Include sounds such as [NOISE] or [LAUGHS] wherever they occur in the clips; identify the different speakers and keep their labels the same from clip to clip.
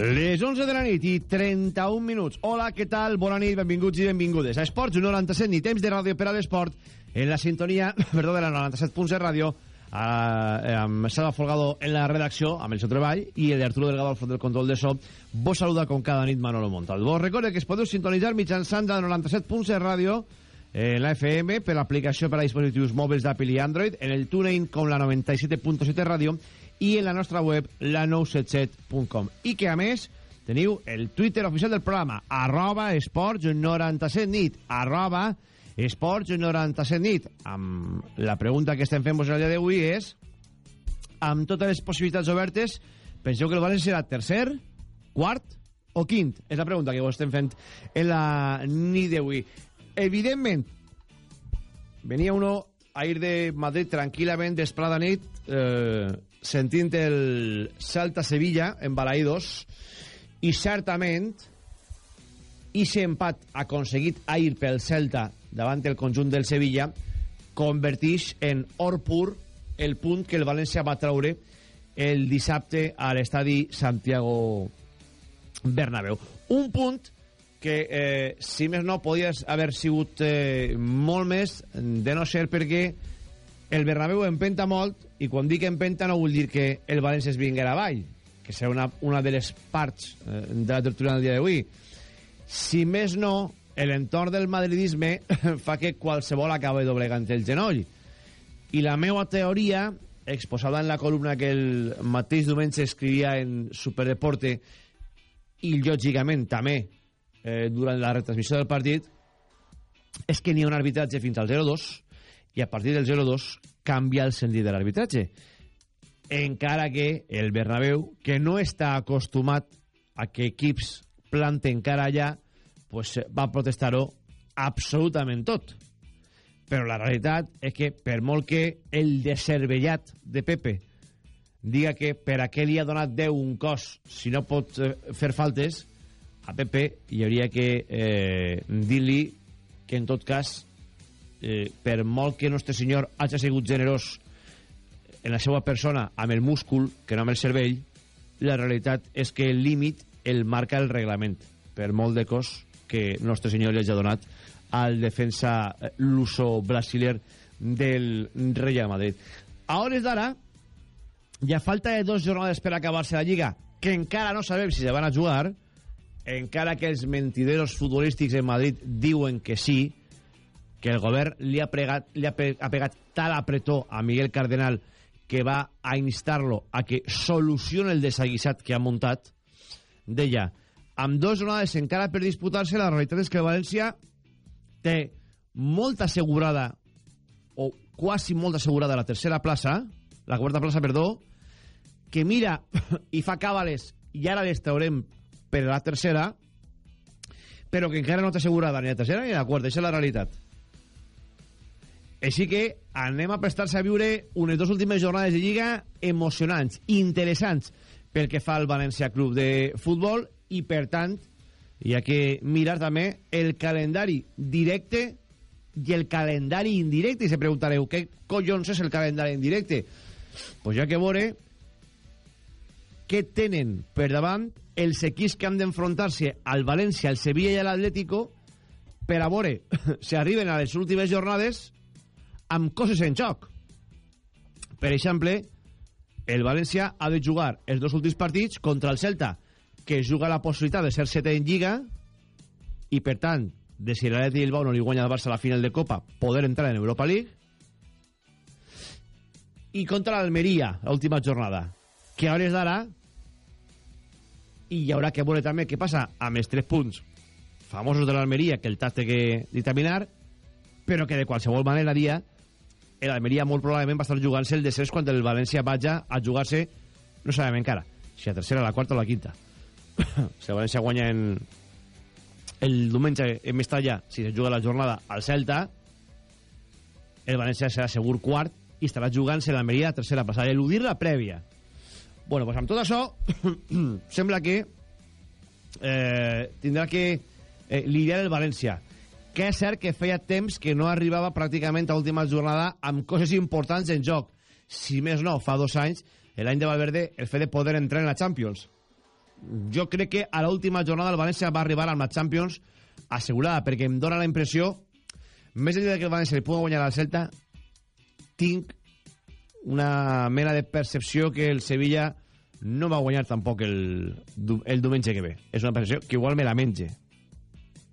Speaker 1: Les 11 de la nit i 31 minuts. Hola, què tal? Bona nit, benvinguts i benvingudes a Esports 97 ni temps de ràdio per a l'esport en la sintonia, [CLEARS THROAT] perdó, de la 97.7 ràdio eh, amb Salva Folgado en la redacció, amb el seu treball, i el Arturo Delgado al front del control de so. Vos saluda com cada nit Manolo Montal. Vos recorde que es podeu sintonitzar mitjançant la 97.7 ràdio en la FM per l'aplicació per a dispositius mòbils d'Apple i Android, en el TuneIn com la 97.7 ràdio i en la nostra web la 977.com i que a més teniu el Twitter oficial del programa arroba esports 97 nit arroba esports 97 nit. Amb la pregunta que estem fent vos el dia d'avui és amb totes les possibilitats obertes penseu que el València serà tercer quart o quint? És la pregunta que vos estem fent en la nit d'avui. Evidentment venia uno a ir de Madrid tranquil·lament desprada nit eh, sentint el Celta-Sevilla en Balaïdos i certament i empat aconseguit ahir pel Celta davant el conjunt del Sevilla convertix en or pur el punt que el València va traure el dissabte a l'estadi Santiago Bernabéu. Un punt que, eh, si més no, podies haver sigut eh, molt més, de no ser perquè el Bernabéu empenta molt, i quan dic empenta no vull dir que el València es vinguera avall, que serà una, una de les parts eh, de la tertúlia del dia d'avui. Si més no, l'entorn del madridisme [LAUGHS] fa que qualsevol acabi doblegant el genoll. I la meva teoria, exposada en la columna que el mateix diumenge escrivia en Superdeporte, i lògicament també eh, durant la retransmissió del partit, és que n'hi ha un arbitratge fins al 0-2 i a partir del 0-2 canvia el sentit de l'arbitratge. Encara que el Bernabéu, que no està acostumat a que equips planten cara allà, pues, va protestar-ho absolutament tot. Però la realitat és que, per molt que el deservellat de Pepe diga que per a què li ha donat Déu un cos si no pot eh, fer faltes, a Pepe hi hauria que eh, dir-li que en tot cas eh, per molt que Nostre Senyor hagi sigut generós en la seva persona amb el múscul que no amb el cervell la realitat és que el límit el marca el reglament per molt de cos que Nostre Senyor li hagi donat al defensa eh, luso brasiler del Real Madrid. A hores d'ara ha falta de dos jornades per acabar-se la Lliga que encara no sabem si se van a jugar. Encara que els mentideros futbolístics en Madrid diuen que sí que el govern li ha, pregat, li ha, pe ha pegat tal apretó a Miguel Cardenal que va a instar-lo a que solucione el desaguisat que ha muntat, deia, amb dos jornades encara per disputar-se, la realitat és que València té molt assegurada, o quasi molt assegurada, la tercera plaça, la quarta plaça, perdó, que mira [LAUGHS] i fa càbales, i ara les traurem per la tercera, però que encara no té assegurada ni la tercera ni la quarta, això és la realitat. Així que anem a prestar-se a viure unes dues últimes jornades de Lliga emocionants, interessants, pel que fa al València Club de Futbol i, per tant, hi ha que mirar també el calendari directe i el calendari indirecte. I se preguntareu, què collons és el calendari indirecte? Doncs pues ja que veure què tenen per davant els equips que han d'enfrontar-se al València, al Sevilla i a l'Atlético per a veure [LAUGHS] si arriben a les últimes jornades amb coses en joc. Per exemple, el València ha de jugar els dos últims partits contra el Celta, que juga la possibilitat de ser setè en Lliga i, per tant, de si l'Atleti Bilbao no li guanya al Barça a la final de Copa, poder entrar en Europa League. I contra l'Almeria, l'última jornada, que a hores d'ara i hi haurà que veure també què passa amb els tres punts famosos de l'Almeria, que el TAS que dictaminar, però que de qualsevol manera dia l'Almeria molt probablement va estar jugant-se el descens quan el València vaja a jugar-se, no sabem encara, si la tercera, la quarta o la quinta. [COUGHS] si el València guanya en el diumenge en Mestalla, si se juga la jornada al Celta, el València serà segur quart i estarà jugant-se l'Almeria a tercera passada, eludir la prèvia. Bueno, pues amb tot això, [COUGHS] sembla que eh, tindrà que eh, lidiar el València que és cert que feia temps que no arribava pràcticament a última jornada amb coses importants en joc. Si més no, fa dos anys, l'any de Valverde, el fet de poder entrar en la Champions. jo crec que a l'última jornada el València va arribar al Match Champions assegurada, perquè em dóna la impressió més enllà que el València li pugui guanyar al Celta tinc una mena de percepció que el Sevilla no va guanyar tampoc el, el diumenge que ve. És una percepció que igual me la menge.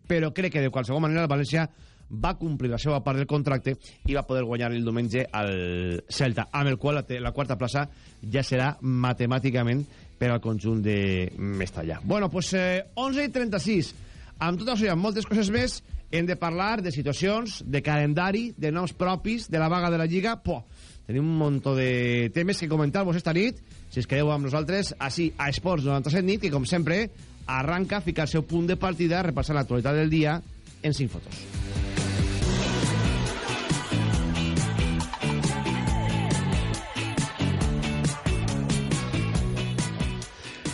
Speaker 1: Però crec que de qualsevol manera el València va complir la seva part del contracte i va poder guanyar el diumenge al Celta, amb el qual la, la quarta plaça ja serà matemàticament per al conjunt de Mestalla. Bueno, pues eh, 11 i 36. Amb tot això i amb moltes coses més, hem de parlar de situacions, de calendari, de noms propis, de la vaga de la Lliga. Poh, tenim un munt de temes que comentar-vos esta nit, si es quedeu amb nosaltres, així a Esports 97 nit, que com sempre arranca a ficar el seu punt de partida repassant l'actualitat del dia en 5 fotos.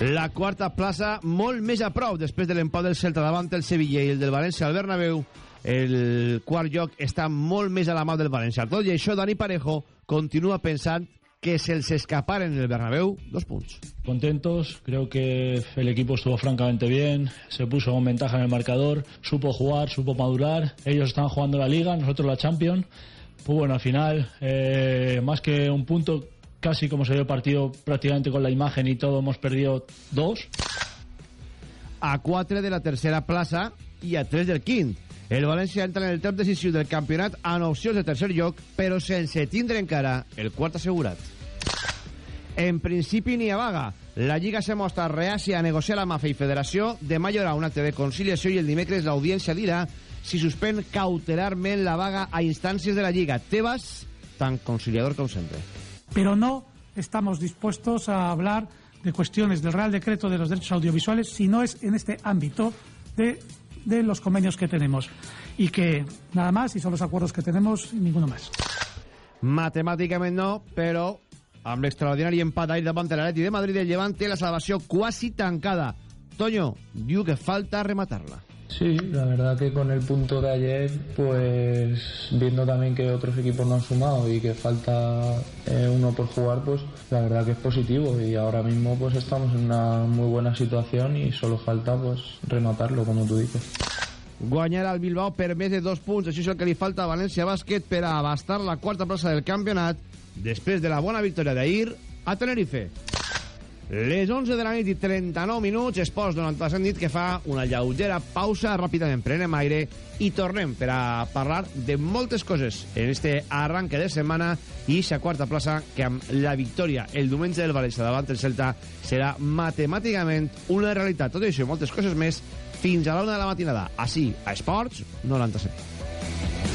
Speaker 1: La quarta plaça molt més a prou després de l'empat del Celta davant el Sevilla i el del València al Bernabéu. El quart lloc està molt més a la mà del València. Tot i això, Dani Parejo continua pensant que se'ls escaparen en el Bernabéu dos punts.
Speaker 2: Contentos, creo que el equipo estuvo francamente bien, se puso con ventaja en el marcador, supo jugar, supo madurar, ellos están jugando la Liga, nosotros la Champions, pues bueno, al final, eh, más que un punto, casi como se dio el partido prácticamente con la imagen y todo, hemos perdido dos.
Speaker 1: A 4 de la tercera plaça i a 3 del quint. El València entra en el top decisiu del campionat amb opcions de tercer lloc, però sense tindre encara el quart assegurat. En principi ni a vaga. La Lliga se mostra reàcia a negociar amb AFE i Federació. Demà hi haurà un acte de conciliació i el dimecres l'audiència dirà si suspèn cautelarment la vaga a instàncies de la Lliga. Tebas, tan conciliador com sempre.
Speaker 3: Pero no estamos dispuestos a hablar de cuestiones del Real Decreto de los Derechos Audiovisuales si no es en este ámbito de, de los convenios que tenemos. Y que nada más, y son los acuerdos que tenemos, y ninguno más.
Speaker 1: Matemàticament no, però amb l'extraordinari empat ahir davant de l'Atleti de Madrid el Llevant té la salvació quasi tancada. Toño, diu que falta rematar-la.
Speaker 4: Sí, la verdad que con el punto de ayer, pues viendo también que otros equipos no han sumado y que falta eh, uno por jugar, pues la verdad que es positivo y ahora mismo pues estamos en una muy buena situación y solo falta pues rematarlo, como tú dices.
Speaker 1: Guanyar al Bilbao per més de dos punts. Això és el que li falta a València Bàsquet per a abastar la quarta plaça del campionat després de la bona victòria d'ahir a Tenerife. Les 11 de la nit i 39 minuts, Esports 97 nit que fa una lleugera pausa, ràpidament prenem aire i tornem per a parlar de moltes coses en este arranque de setmana i aquesta quarta plaça que amb la victòria el diumenge del València davant el Celta serà matemàticament una realitat. Tot això i moltes coses més fins a la de la matinada, així a Esports 97.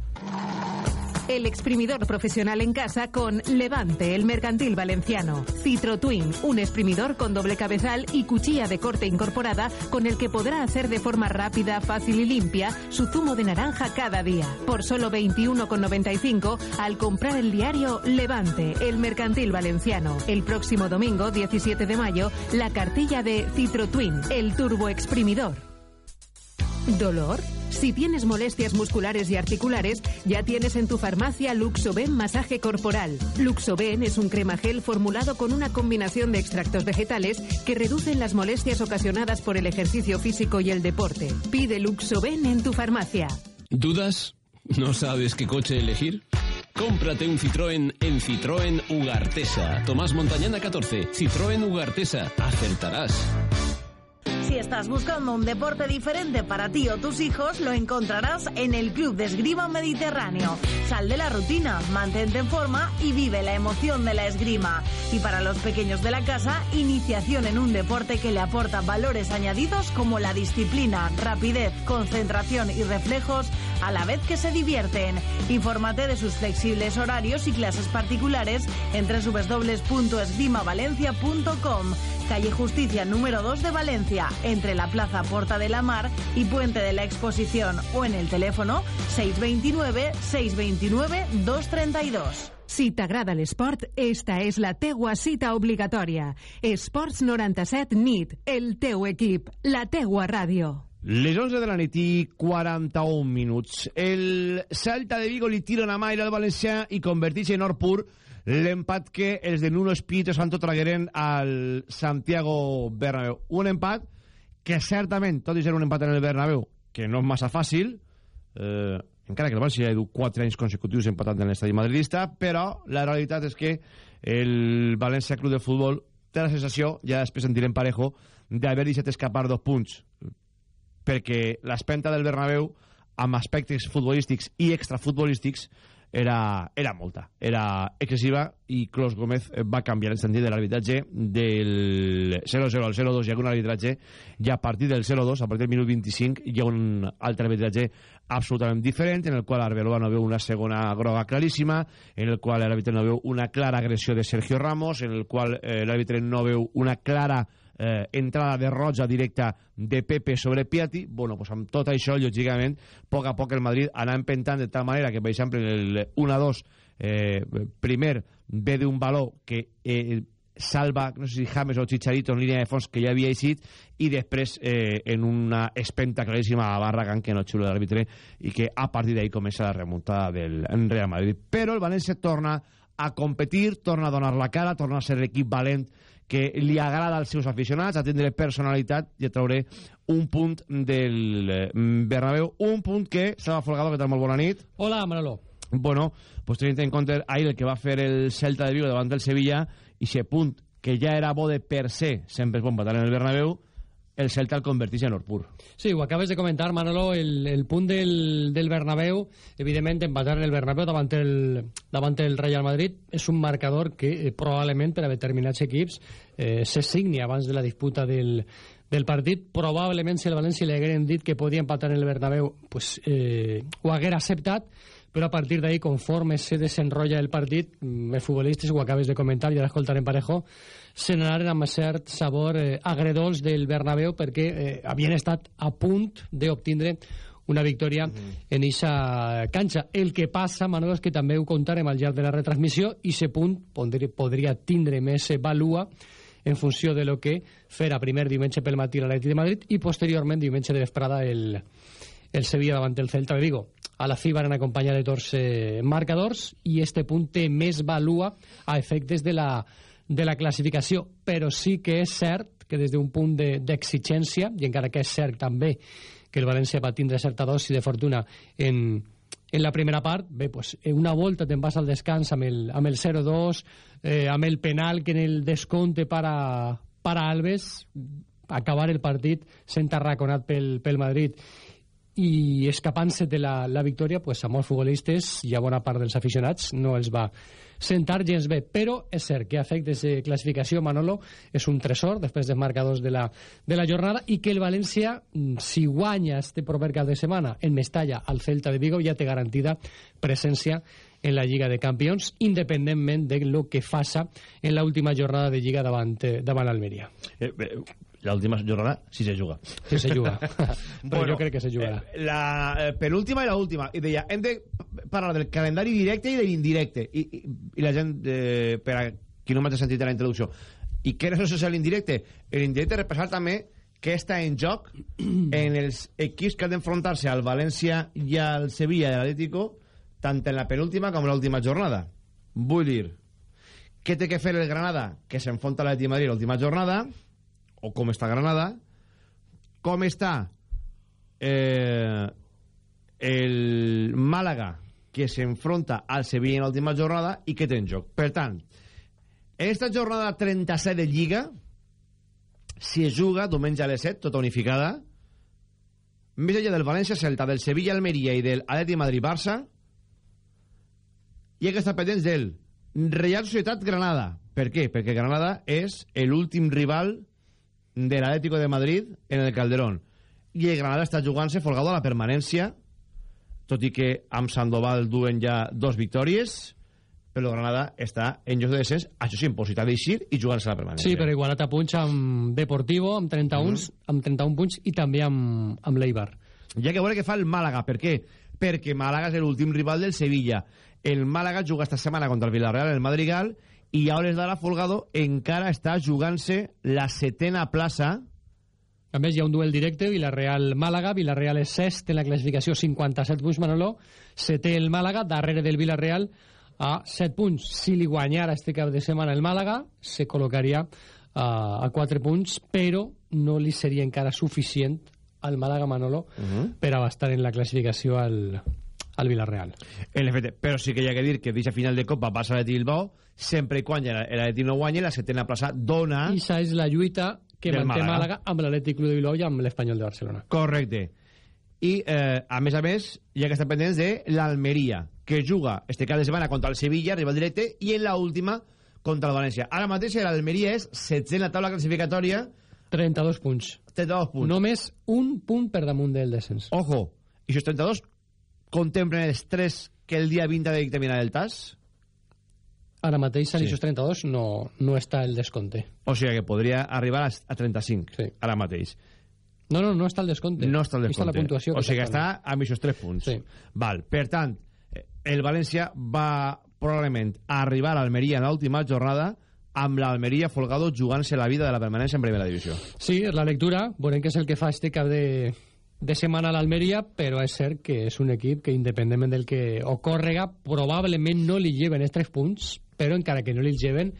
Speaker 5: El exprimidor profesional en casa con Levante, el mercantil valenciano. Citro Twin, un exprimidor con doble cabezal y cuchilla de corte incorporada con el que podrá hacer de forma rápida, fácil y limpia su zumo de naranja cada día. Por solo 21,95 al comprar el diario Levante, el mercantil valenciano. El próximo domingo, 17 de mayo, la cartilla de Citro Twin, el turbo exprimidor. ¿Dolor? Si tienes molestias musculares y articulares, ya tienes en tu farmacia Luxoben Masaje Corporal. Luxoben es un crema gel formulado con una combinación de extractos vegetales que reducen las molestias ocasionadas por el ejercicio físico y el deporte. Pide Luxoben en tu farmacia.
Speaker 6: ¿Dudas? ¿No sabes qué coche elegir? Cómprate un Citroën en Citroën Ugartesa. Tomás Montañana 14. Citroën Ugartesa. Acertarás.
Speaker 7: Si estás buscando un deporte diferente para ti o tus hijos, lo encontrarás en el Club de Esgrima Mediterráneo. Sal de la rutina, mantente en forma y vive la emoción de la esgrima. Y para los pequeños de la casa, iniciación en un deporte que le aporta valores añadidos como la disciplina, rapidez, concentración y reflejos a la vez que se divierten. Infórmate de sus flexibles horarios y clases particulares en www.esgrimavalencia.com. Calle Justicia número 2 de Valencia, entre la Plaza Porta de la Mar y Puente de la Exposición o en el teléfono 629 629 232.
Speaker 5: Si t'agrada l'esport, esta és la teua cita obligatòria. Esports 97 NIT, el teu equip, la teua ràdio.
Speaker 1: Les 11 de la nit i 41 minuts. El Celta de Vigo li tira una mà al Valencià i converteix en or pur l'empat que els de Nuno Espíritu Santo tragueren al Santiago Bernabéu. Un empat que certament, tot i ser un empat en el Bernabéu, que no és massa fàcil, eh, encara que el València ja dut 4 anys consecutius empatant en l'estadi madridista, però la realitat és que el València Club de Futbol té la sensació, ja després en direm parejo, d'haver deixat escapar dos punts perquè l'espenta del Bernabéu amb aspectes futbolístics i extrafutbolístics era, era molta, era excessiva i Clos Gómez va canviar el sentit de l'arbitratge del 0-0 al 0-2 hi ha un arbitratge i a partir del 0-2, a partir del minut 25 hi ha un altre arbitratge absolutament diferent en el qual Arbeloa no veu una segona groga claríssima en el qual l'àrbitre no veu una clara agressió de Sergio Ramos en el qual eh, l'àrbitre no veu una clara eh, entrada de roja directa de Pepe sobre Piatti, bueno, pues amb tot això, lògicament, a poc a poc el Madrid anà empentant de tal manera que, per exemple, el 1-2, eh, primer ve d'un baló que eh, salva, no sé si James o Chicharito en línia de fons que ja havia eixit i després eh, en una espenta claríssima a Barragán que no xulo l'àrbitre i que a partir d'ahí comença la remuntada del Real Madrid. Però el València torna a competir, torna a donar la cara, torna a ser l'equip valent que li agrada als seus aficionats, a tindre personalitat i a traure un punt del Bernabéu, un punt que, Salva Folgado, que tal, molt bona nit.
Speaker 8: Hola, Manolo.
Speaker 1: Bueno, pues tenint en compte ahir el que va fer el Celta de Vigo davant del Sevilla, i ese punt que ja era bo de per se, sempre és bon patar en el Bernabéu, el Celta el converteix en or pur.
Speaker 8: Sí, ho acabes de comentar, Manolo, el, el punt del, del Bernabéu, evidentment, empatar en el Bernabéu davant el, davant el Real Madrid és un marcador que eh, probablement per a determinats equips eh, se signi abans de la disputa del, del partit. Probablement, si el València li hagueren dit que podia empatar en el Bernabéu, pues, eh, ho haguera acceptat, però a partir d'ahí, conforme se desenrotlla el partit, mm, els futbolistes, ho acabes de comentar, ara escoltarem parejo, se n'anaren amb cert sabor eh, agredolç del Bernabéu perquè eh, havien estat a punt d'obtindre una victòria mm -hmm. en eixa canxa. El que passa, Manolo, és que també ho contarem al llarg de la retransmissió i aquest punt podria, podria tindre més valua en funció de lo que farà primer diumenge pel matí l'Atleti de Madrid i posteriorment diumenge de vesprada el, el Sevilla davant el Celta de Vigo. A la fi van acompanyar de tots eh, marcadors i este punt té més valua a efectes de la de la classificació, però sí que és cert que des d'un punt d'exigència, de, i encara que és cert també que el València va tindre certa dosi de fortuna en, en la primera part, bé, pues, una volta te'n vas al descans amb el, amb el 0-2, eh, amb el penal que en el descompte para, para Alves, acabar el partit sent arraconat pel, pel Madrid i escapant-se de la, la victòria pues, a molts futbolistes i a bona part dels aficionats no els va sentar gens bé, però és cert que a efectes de classificació Manolo és un tresor després dels marcadors de la, de la jornada i que el València mm, si guanya este proper cap de setmana en Mestalla al Celta de Vigo ja té garantida presència en la Lliga de Campions, independentment de lo que faça en l'última jornada de Lliga davant, eh, davant l'Almeria.
Speaker 1: Eh, eh, l'última jornada sí se juga.
Speaker 8: Sí se juga. [LAUGHS] Però bueno, jo crec que se jugarà.
Speaker 1: Eh, la eh, penúltima i la última. I deia, hem de parlar del calendari directe i de l'indirecte. I, i, I la gent, eh, per a qui no m'ha sentit en la introducció, i què és això l'indirecte? L'indirecte repassar també què està en joc [CLEARS THROAT] en els equips que han d'enfrontar-se al València i al Sevilla de l'Atlético tant en la penúltima com en l'última jornada. Vull dir, què té que fer el Granada que s'enfronta a l'Atleti Madrid l'última jornada o com està Granada, com està eh, el Màlaga, que s'enfronta al Sevilla en l'última jornada i que té en joc. Per tant, en esta jornada 37 de Lliga si es juga diumenge a les 7, tota unificada, més enllà del València-Celta, del Sevilla-Almeria i del Atleti Madrid-Barça, hi ha que pendents del Real Societat-Granada. Per què? Perquè Granada és l'últim rival de l'Atlético de Madrid en el Calderón. I el Granada està jugant-se folgado a la permanència, tot i que amb Sandoval duen ja dos victòries, però Granada està en lloc de descens, això sí, en possibilitat d'eixir i jugar-se a la permanència.
Speaker 8: Sí, però igualat a punts amb Deportivo, amb 31, mm. amb 31 punts, i també amb, amb l'Eibar.
Speaker 1: Ja que veure què fa el Màlaga. Per què? Perquè Màlaga és l'últim rival del Sevilla. El Màlaga juga esta setmana contra el Villarreal el Madrigal i a hores d'ara Folgado encara està jugant-se la setena plaça
Speaker 8: a més, hi ha un duel directe, Villarreal-Màlaga. Villarreal és sest en la classificació, 57 punts, Manolo. Setè el Màlaga, darrere del Villarreal, a 7 punts. Si li guanyara este cap de setmana el Màlaga, se col·locaria uh, a 4 punts, però no li seria encara suficient al Màlaga Manolo uh -huh. per abastar en la classificació al, al Villarreal.
Speaker 1: En efecte, però sí que hi ha que dir que d'aquesta final de Copa passa l'Atleti Bilbao, sempre i quan l'Atleti no guanyi, la setena plaça dona...
Speaker 8: I això és la lluita que manté
Speaker 1: Màlaga.
Speaker 8: Màlaga amb l'Atlètic Club de Bilbao i amb l'Espanyol de Barcelona.
Speaker 1: Correcte. I, eh, a més a més, hi ha que estar pendents de l'Almeria, que juga este cap de setmana contra el Sevilla, rival directe, i en la última contra el València. Ara mateix l'Almeria és setzè en la taula classificatòria,
Speaker 8: 32 punts.
Speaker 1: 32 punts.
Speaker 8: Només un punt per damunt del descens.
Speaker 1: Ojo, i aquests 32 contemplen els 3 que el dia 20 ha de dictaminar el TAS?
Speaker 8: Ara mateix, en
Speaker 1: Sí.
Speaker 8: aquests 32, no, no està el descompte.
Speaker 1: O sigui que podria arribar a, a 35,
Speaker 8: Sí.
Speaker 1: ara mateix.
Speaker 8: No, no, no està el descompte.
Speaker 1: No està el descompte.
Speaker 8: Està la puntuació.
Speaker 1: O sigui que està amb aquests 3 punts.
Speaker 8: Sí.
Speaker 1: Val. Per tant, eh, el València va probablement arribar a l'Almeria en l'última jornada amb l'Almeria Folgado jugant-se la vida de la permanència en primera divisió.
Speaker 8: Sí, la lectura. Veurem què és el que fa este cap de, de setmana a l'Almeria, però és cert que és un equip que, independentment del que ocórrega, probablement no li lleven els 3 punts, però encara que no li lleven,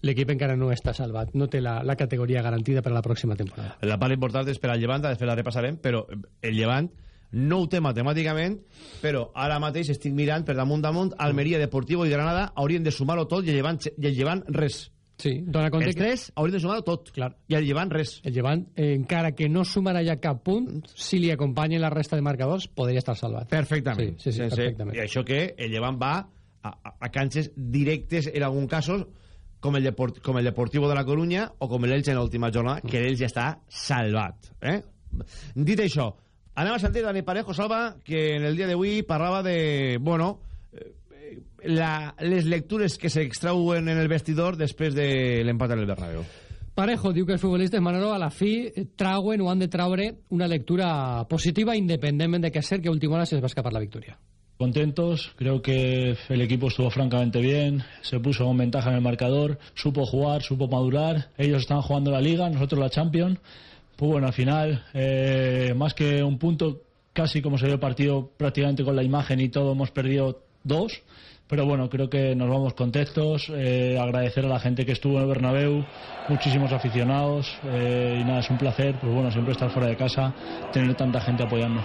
Speaker 8: l'equip encara no està salvat. No té la, la categoria garantida per a la pròxima temporada.
Speaker 1: La part important és per al Llevant, després la repassarem, però el Llevant no ho té matemàticament, però ara mateix estic mirant per damunt damunt, Almeria, Deportivo i Granada haurien de sumar-ho tot i el Llevant, i el Llevant res.
Speaker 8: Sí, dona compte
Speaker 1: Els
Speaker 8: que
Speaker 1: tres haurien de sumar-ho tot.
Speaker 8: Clar.
Speaker 1: I el Llevant res.
Speaker 8: el Llevant, eh, encara que no sumarà ja cap punt, si li acompanyen la resta de marcadors, podria estar salvat.
Speaker 1: Perfectament.
Speaker 8: Sí, sí, sí,
Speaker 1: Sense-
Speaker 8: perfectament.
Speaker 1: I això que el Llevant va a, a, a canxes directes en algun casos com el, Deport, com el Deportivo de la Coruña o com l'Elche en l'última jornada, que l'Elche ja està salvat. Eh? Dit això, anem a sentir Dani Parejo, Salva, que en el dia d'avui parlava de, bueno, eh, la, les lectures que s'extrauen en el vestidor després de l'empat en el Bernabéu.
Speaker 8: Parejo diu que els futbolistes, Manolo, a la fi eh, trauen o han de traure una lectura positiva independentment de que és cert que a última hora se les va escapar la victòria.
Speaker 2: Contentos, creo que el equipo estuvo francamente bien, se puso con ventaja en el marcador, supo jugar, supo madurar, ellos están jugando la liga, nosotros la Champions, pues bueno, al final, eh, más que un punto, casi como se vio el partido prácticamente con la imagen y todo, hemos perdido dos, pero bueno, creo que nos vamos contentos, eh, agradecer a la gente que estuvo en el Bernabéu, muchísimos aficionados, eh, y nada, es un placer, pues bueno, siempre estar fuera de casa, tener tanta gente apoyando.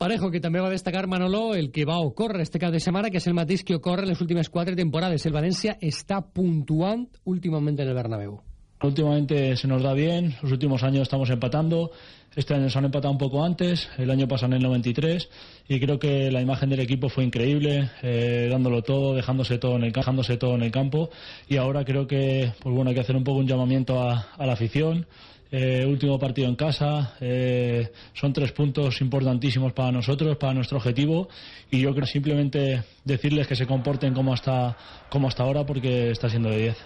Speaker 8: Parejo, que també va destacar Manolo el que va ocórrer este cap de setmana, que és el mateix que ocorre en les últimes quatre temporades. El València està puntuant últimament en el Bernabéu.
Speaker 2: Últimamente se nos da bien, los últimos años estamos empatando, este año se han empatado un poco antes, el año pasado en el 93 y creo que la imagen del equipo fue increíble, eh, dándolo todo, dejándose todo, en el, dejándose todo en el campo y ahora creo que pues bueno, hay que hacer un poco un llamamiento a, a la afición. Eh, último partido en casa, eh, son tres puntos importantísimos para nosotros, para nuestro objetivo y yo creo simplemente decirles que se comporten como hasta, como hasta ahora porque está siendo de 10.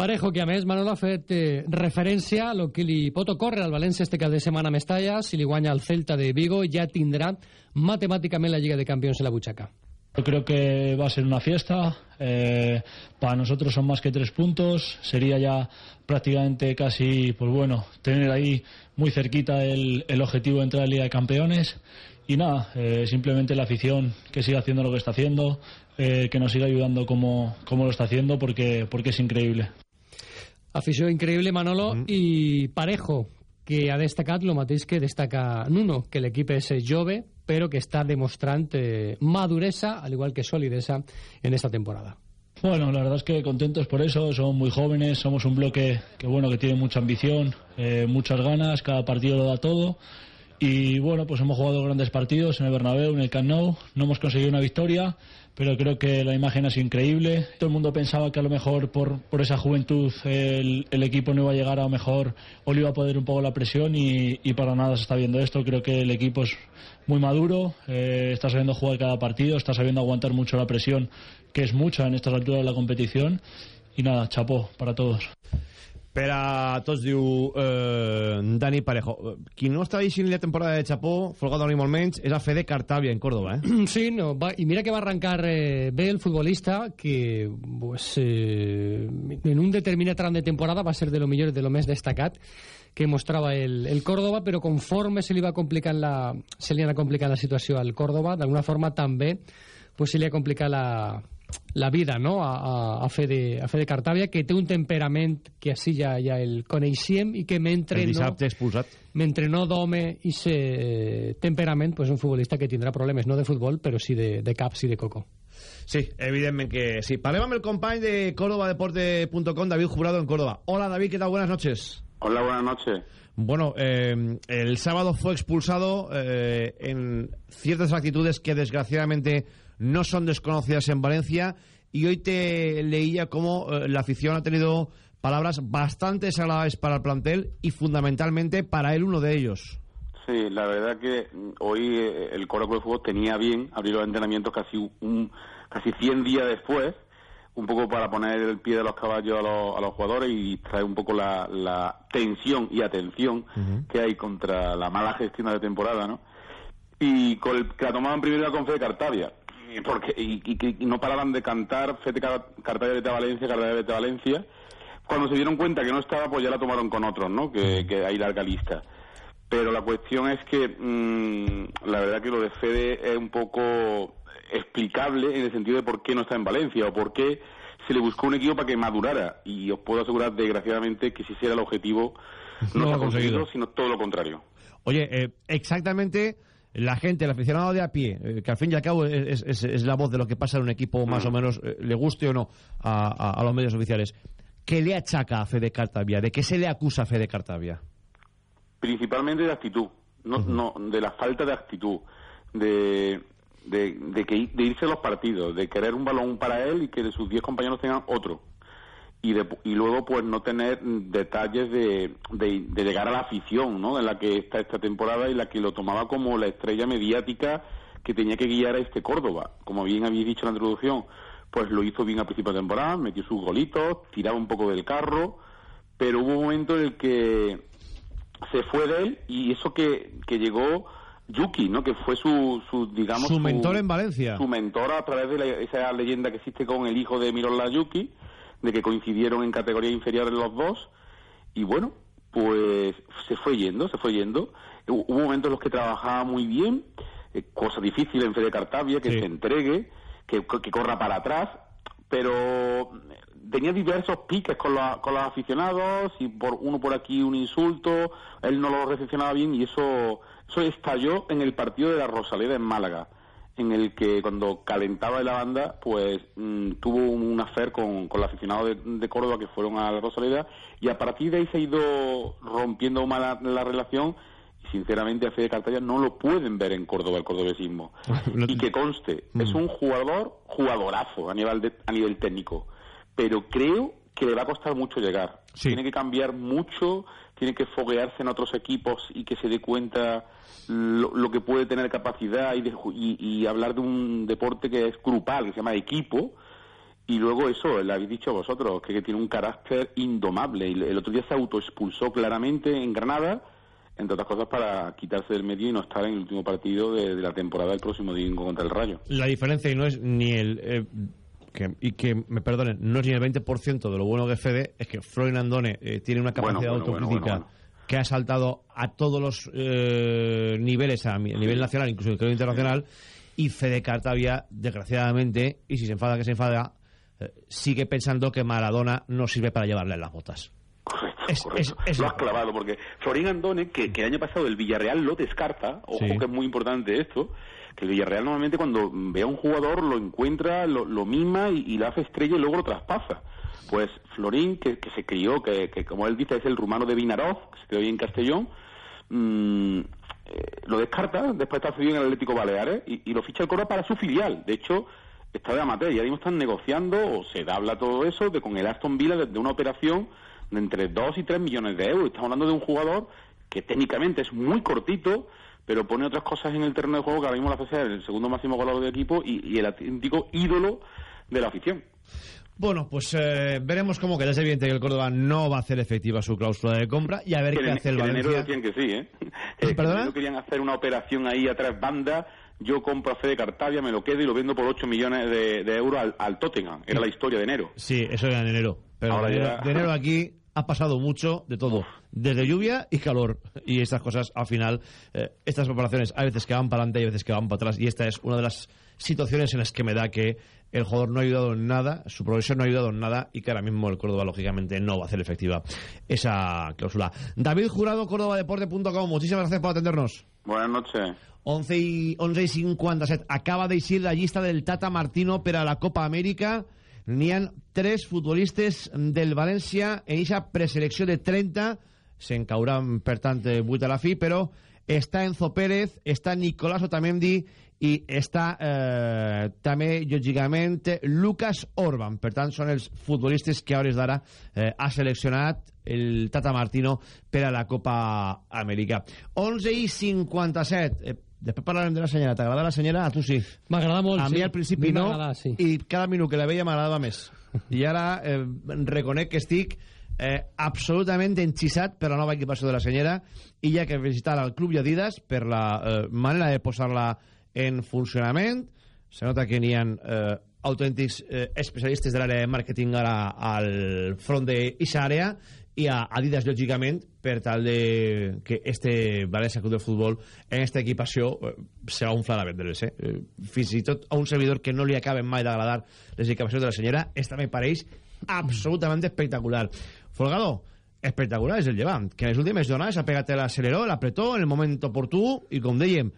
Speaker 8: Parejo, que a més Manolo ha fet a lo que li pot ocórrer al València este cap de setmana a Mestalla. Si li guanya el Celta de Vigo, ja tindrà matemàticament la Lliga de Campions en la butxaca.
Speaker 2: Yo creo que va a ser una fiesta. eh, para nosotros son más que tres puntos. Sería ya prácticamente casi, pues bueno, tener ahí muy cerquita el, el objetivo de entrar a la Liga de Campeones. Y nada, eh, simplemente la afición que siga haciendo lo que está haciendo, eh, que nos siga ayudando como, como lo está haciendo, porque, porque es increíble.
Speaker 8: Afició increïble, Manolo, mm. i Parejo, que ha destacat el mateix que destaca Nuno, que l'equip és jove, però que està demostrant eh, maduresa, al igual que solidesa, en esta temporada.
Speaker 2: Bueno, la verdad es que contentos por eso, son muy jóvenes, somos un bloque que bueno que tiene mucha ambición, eh, muchas ganas, cada partido lo da todo y bueno, pues hemos jugado grandes partidos en el Bernabéu, en el Camp no hemos conseguido una victoria, pero creo que la imagen es increíble. Todo el mundo pensaba que a lo mejor por, por esa juventud el, el equipo no iba a llegar a lo mejor o le iba a poder un poco la presión y, y para nada se está viendo esto. Creo que el equipo es muy maduro, eh, está sabiendo jugar cada partido, está sabiendo aguantar mucho la presión, que es mucha en estas alturas de la competición. Y nada, chapó para todos.
Speaker 1: Per a tots, diu eh, Dani Parejo. Qui no està deixant la temporada de Chapó, folgado ni molt menys, és a Fede Cartavia, en Córdoba, eh? [CLEARS THROAT]
Speaker 8: Sí, no, va, y mira que va a arrancar eh, bé el futbolista, que pues, eh, en un determinat tram de temporada va ser de lo millor, de lo més destacat que mostrava el, el Córdoba, però conforme se li va complicant la, se li ha complicat la situació al Córdoba, d'alguna forma també pues, se li ha complicat la, la vida no? a, a, a, Fede, a Fede Cartàvia, que té un temperament que així ja, ja el coneixem i que mentre
Speaker 1: El
Speaker 8: no,
Speaker 1: expulsat.
Speaker 8: mentre no dome i se temperament, pues un futbolista que tindrà problemes no de futbol, però sí de, de caps i de coco.
Speaker 1: Sí, evidentment que sí. Parlem amb el company de córdobadeporte.com, David Jurado, en Córdoba. Hola, David, ¿qué tal? Buenas noches.
Speaker 9: Hola, buenas noches.
Speaker 1: Bueno, eh, el sábado fue expulsado eh, en ciertas actitudes que desgraciadamente no son desconocidas en Valencia y hoy te leía cómo eh, la afición ha tenido palabras bastante desagradables para el plantel y fundamentalmente para él uno de ellos.
Speaker 9: Sí, la verdad que mm, hoy eh, el Coro de Fútbol tenía bien abrir los entrenamientos casi un casi 100 días después, un poco para poner el pie de los caballos a los, a los jugadores y traer un poco la, la tensión y atención que hay contra la mala gestión de temporada, ¿no? Y con el, que la tomaban primero con Fede Cartavia, y porque y, y que no paraban de cantar Fede Car- Cartavia vete a Valencia, Cartavia vete a Valencia. Cuando se dieron cuenta que no estaba, pues ya la tomaron con otros, ¿no? Que, que hay larga lista. Pero la cuestión es que mm, la verdad que lo de Fede es un poco explicable en el sentido de por qué no está en Valencia o por qué se le buscó un equipo para que madurara. Y os puedo asegurar, desgraciadamente, que si ese era el objetivo, no,
Speaker 1: No lo
Speaker 9: se
Speaker 1: ha
Speaker 9: conseguido. sino todo lo contrario.
Speaker 1: Oye, eh, exactamente la gente, el aficionado de a pie, eh, que al fin y al cabo es, es- es la voz de lo que pasa en un equipo más o menos, eh, le guste o no a, a- a los medios oficiales, ¿qué le achaca a Fede Cartavia? ¿De qué se le acusa a Fede Cartavia?
Speaker 9: principalmente de actitud, no, no de la falta de actitud, de, de, de que, de irse a los partidos, de querer un balón para él y que de sus 10 compañeros tengan otro. Y, de- y luego, pues, no tener detalles de, de, de llegar a la afición, ¿no? En la que está esta temporada y la que lo tomaba como la estrella mediática que tenía que guiar a este Córdoba. Como bien habéis dicho en la introducción, pues lo hizo bien a principio de temporada, metió sus golitos, tiraba un poco del carro, pero hubo un momento en el que se fue de él y eso que, que llegó Yuki, ¿no? Que fue su, su digamos...
Speaker 1: Su mentor en Valencia.
Speaker 9: Su mentor a través de la- esa leyenda que existe con el hijo de Miroslav Yuki, de que coincidieron en categoría inferior los dos. Y bueno, pues se fue yendo, se fue yendo. Hu- Hubo momentos en los que trabajaba muy bien, eh, cosa difícil en Fede Cartavia, que
Speaker 1: Sí.
Speaker 9: se entregue, que, que corra para atrás, pero tenía diversos piques con, los- con los aficionados y por uno por aquí un insulto, él no lo recepcionaba bien y eso, eso estalló en el partido de la Rosaleda en Málaga, en el que cuando calentaba la banda, pues mm, tuvo un affair con, con los aficionados de, de Córdoba que fueron a la Rosaleda. Y a partir de ahí se ha ido rompiendo más la, la relación. Y sinceramente a Fede Cartaya no lo pueden ver en Córdoba el cordobesismo. [LAUGHS] y que conste, es un jugador jugadorazo a nivel, de- a nivel técnico, pero creo que le va a costar mucho llegar. Tiene que cambiar mucho, tiene que foguearse en otros equipos y que se dé cuenta lo, que puede tener capacidad y, de y, y hablar de un deporte que es grupal, que se llama equipo. Y luego eso, lo habéis dicho vosotros, que, que tiene un carácter indomable. Y el otro día se autoexpulsó claramente en Granada, entre otras cosas para quitarse del medio y no estar en el último partido de, de la temporada el próximo día contra el Rayo.
Speaker 1: La diferencia, no es ni el... eh, que- y que me perdonen, no es ni el 20% de lo bueno que es Fede, es que Freud Andone eh, tiene una capacidad
Speaker 9: bueno,
Speaker 1: autocrítica
Speaker 9: bueno,
Speaker 1: que ha saltado a todos los eh, niveles, a, nivel nacional, incluso creo internacional, y Fede Cartavia, desgraciadamente, y si se enfada que se enfada, eh, sigue pensando que Maradona no sirve para llevarle las botas. Es-
Speaker 9: Correcto.
Speaker 1: es- es
Speaker 9: lo has clavado, porque Florín Andone, que, que el año pasado el Villarreal lo descarta, ojo
Speaker 1: Sí.
Speaker 9: que es muy importante esto, que el Villarreal normalmente cuando ve a un jugador lo encuentra, lo, lo mima y, y le hace estrella y luego lo traspasa. Pues Florín, que, que se crió, que, que, como él dice es el rumano de Vinarov, que se crió en Castellón, mm, eh, lo descarta después de estar cedido en el Atlético Baleares y, lo ficha el Córdoba para su filial. De hecho, está de amateur, ya mismo están negociando, o se habla todo eso, de con el Aston Villa de, de una operación de entre 2 y 3 millones de euros. Estamos hablando de un jugador que técnicamente es muy cortito, pero pone otras cosas en el terreno de juego que ahora mismo la FCA es el segundo máximo goleador del equipo y, y el auténtico ídolo de la afición.
Speaker 1: Bueno, pues eh, veremos cómo queda. Es evidente que el Córdoba no va a hacer efectiva su cláusula de compra y a ver
Speaker 9: Que
Speaker 1: qué
Speaker 9: en,
Speaker 1: hace el
Speaker 9: que en
Speaker 1: Valencia.
Speaker 9: enero decían que sí, ¿eh? Eh, [LAUGHS] que querían hacer una operación ahí a tres bandas. Yo compro a Fede Cartavia, me lo quedo y lo vendo por 8 millones de, de euros al, al Tottenham. Era la historia de enero.
Speaker 1: Sí, eso era en enero. Pero
Speaker 9: Ahora
Speaker 1: de,
Speaker 9: ya-
Speaker 1: de enero aquí ha pasado mucho de todo. Desde lluvia y calor. Y estas cosas, al final, eh, estas operaciones, hay veces que van para adelante y hay veces que van para atrás. Y esta es una de las situaciones en las que me da que el jugador no ha ayudado en nada, su progresión no ha ayudado en nada y que ahora mismo el Córdoba, lógicamente, no va a hacer efectiva esa cláusula. David Jurado, córdobadeporte.com. Muchísimas gracias por atendernos.
Speaker 9: Buenas noches.
Speaker 1: 11 i, 11 i 57. Acaba d'eixir la llista del Tata Martino per a la Copa Amèrica. N'hi han tres futbolistes del València en aquesta preselecció de 30. Se'n cauran, per tant, 8 a la fi, però està Enzo Pérez, està Nicolás Otamendi i està eh, també, lògicament, Lucas Orban. Per tant, són els futbolistes que a hores d'ara eh, ha seleccionat el Tata Martino per a la Copa Amèrica. 11 i 57. Eh, després parlarem de la senyora. T'agrada la senyora? A tu sí.
Speaker 8: M'agrada molt,
Speaker 1: A mi
Speaker 8: sí.
Speaker 1: al principi no,
Speaker 8: sí.
Speaker 1: i cada minut que la veia m'agradava més. I ara eh, reconec que estic eh, absolutament enxissat per la nova equipació de la senyora i ja que visitar el Club Adidas per la eh, manera de posar-la en funcionament se nota que n'hi ha eh, autèntics eh, especialistes de l'àrea de màrqueting ara al front d'aquesta àrea i a Adidas, lògicament, per tal de que este València Club de Futbol en esta equipació eh, serà un fla de vendre's, eh? Eh, Fins i tot a un servidor que no li acaben mai d'agradar les equipacions de la senyora, esta me pareix absolutament espectacular. Folgado, espectacular és el llevant, que en les últimes jornades ha pegat l'acceleró, l'apretó en el moment oportú i, com dèiem,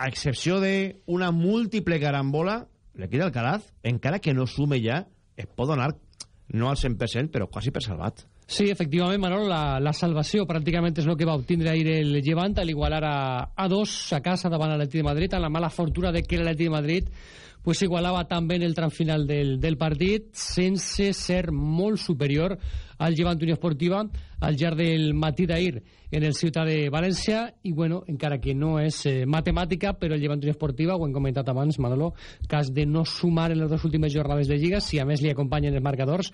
Speaker 1: a excepció d'una múltiple carambola, l'equip d'Alcaraz, encara que no sume ja, es pot donar no al 100%, però quasi per salvat.
Speaker 8: Sí, efectivament, Manolo, la, la salvació pràcticament és el que va obtindre ahir el Llevant al igualar a, a dos a casa davant l'Atleti de Madrid, amb la mala fortuna de que l'Atleti de Madrid pues igualava també en el tram final del, del partit sense ser molt superior al Llevant Unió Esportiva al llarg del matí d'ahir en el Ciutat de València. I bueno, encara que no és eh, matemàtica però el Llevant Unió Esportiva, ho hem comentat abans Manolo, cas de no sumar en les dues últimes jornades de Lliga, si a més li acompanyen els marcadors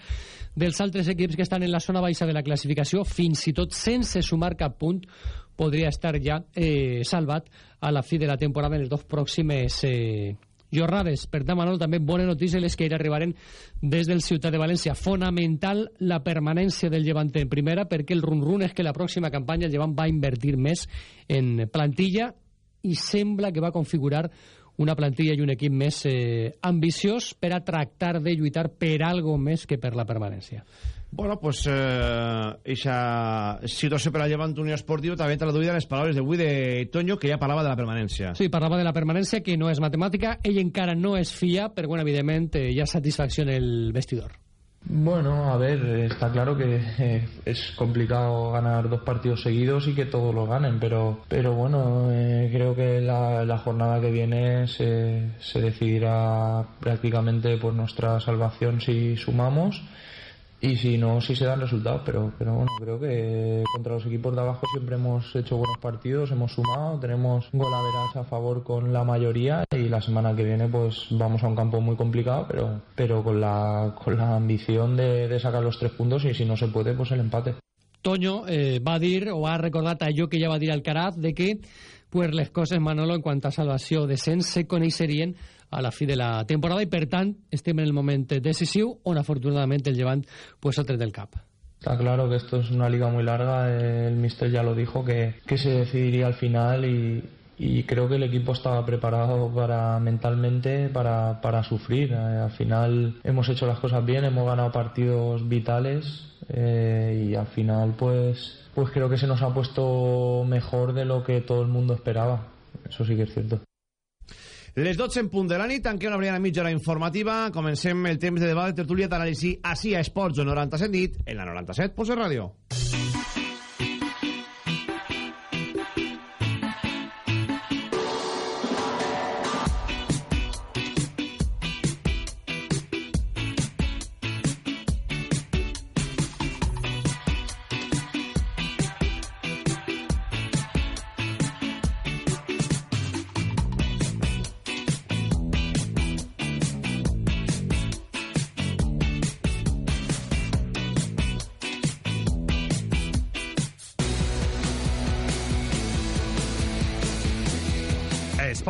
Speaker 8: dels altres equips que estan en la zona baixa de la classificació, fins i tot sense sumar cap punt podria estar ja eh, salvat a la fi de la temporada en les dues pròximes eh, jornades. Per tant, Manol, també bones notícies les que arribaren des del Ciutat de València. Fonamental la permanència del Llevant en primera, perquè el run-run és que la pròxima campanya el Llevant va invertir més en plantilla i sembla que va configurar una plantilla i un equip més eh, ambiciós per a tractar de lluitar per algo més que per la permanència.
Speaker 1: Bueno, pues eh, esa situació per al Llevant Unió Esportiu també traduïda en les paraules d'avui de Toño, que ja parlava de la permanència.
Speaker 8: Sí, parlava de la permanència, que no és matemàtica. Ell encara no es fia, però, bueno, evidentment, eh, hi ha satisfacció en el vestidor.
Speaker 4: Bueno, a ver, está claro que eh, es complicado ganar dos partidos seguidos y que todos los ganen, pero, pero bueno, eh, creo que la, la jornada que viene se, se decidirá prácticamente por nuestra salvación si sumamos y si no, si se dan resultados, pero, pero bueno, creo que contra los equipos de abajo siempre hemos hecho buenos partidos, hemos sumado, tenemos golaveras a favor con la mayoría y la semana que viene pues vamos a un campo muy complicado, pero, pero con la, con la ambición de, sacar los tres puntos y si no se puede, pues el empate.
Speaker 8: Toño eh, va dir o ha recordat allò que ja va dir Alcaraz de que pues, les coses, Manolo, en quant a salvació o descens, se coneixerien a la fi de la temporada i, per tant, en el moment decisiu on, afortunadament, el Llevant pues, ha tret del cap.
Speaker 4: Está claro que esto es una liga muy larga, el mister ya lo dijo, que, que se decidiría al final y, y creo que el equipo estaba preparado para mentalmente para, para sufrir. Eh, al final hemos hecho las cosas bien, hemos ganado partidos vitales eh, y al final pues, pues creo que se nos ha puesto mejor de lo que todo el mundo esperaba. Eso sí que es cierto.
Speaker 1: Les 12 en punt de la nit, tanquem la primera mitja hora informativa. Comencem el temps de debat de tertúlia d'anàlisi així a Esports 97 nit, en la 97.7 Ràdio.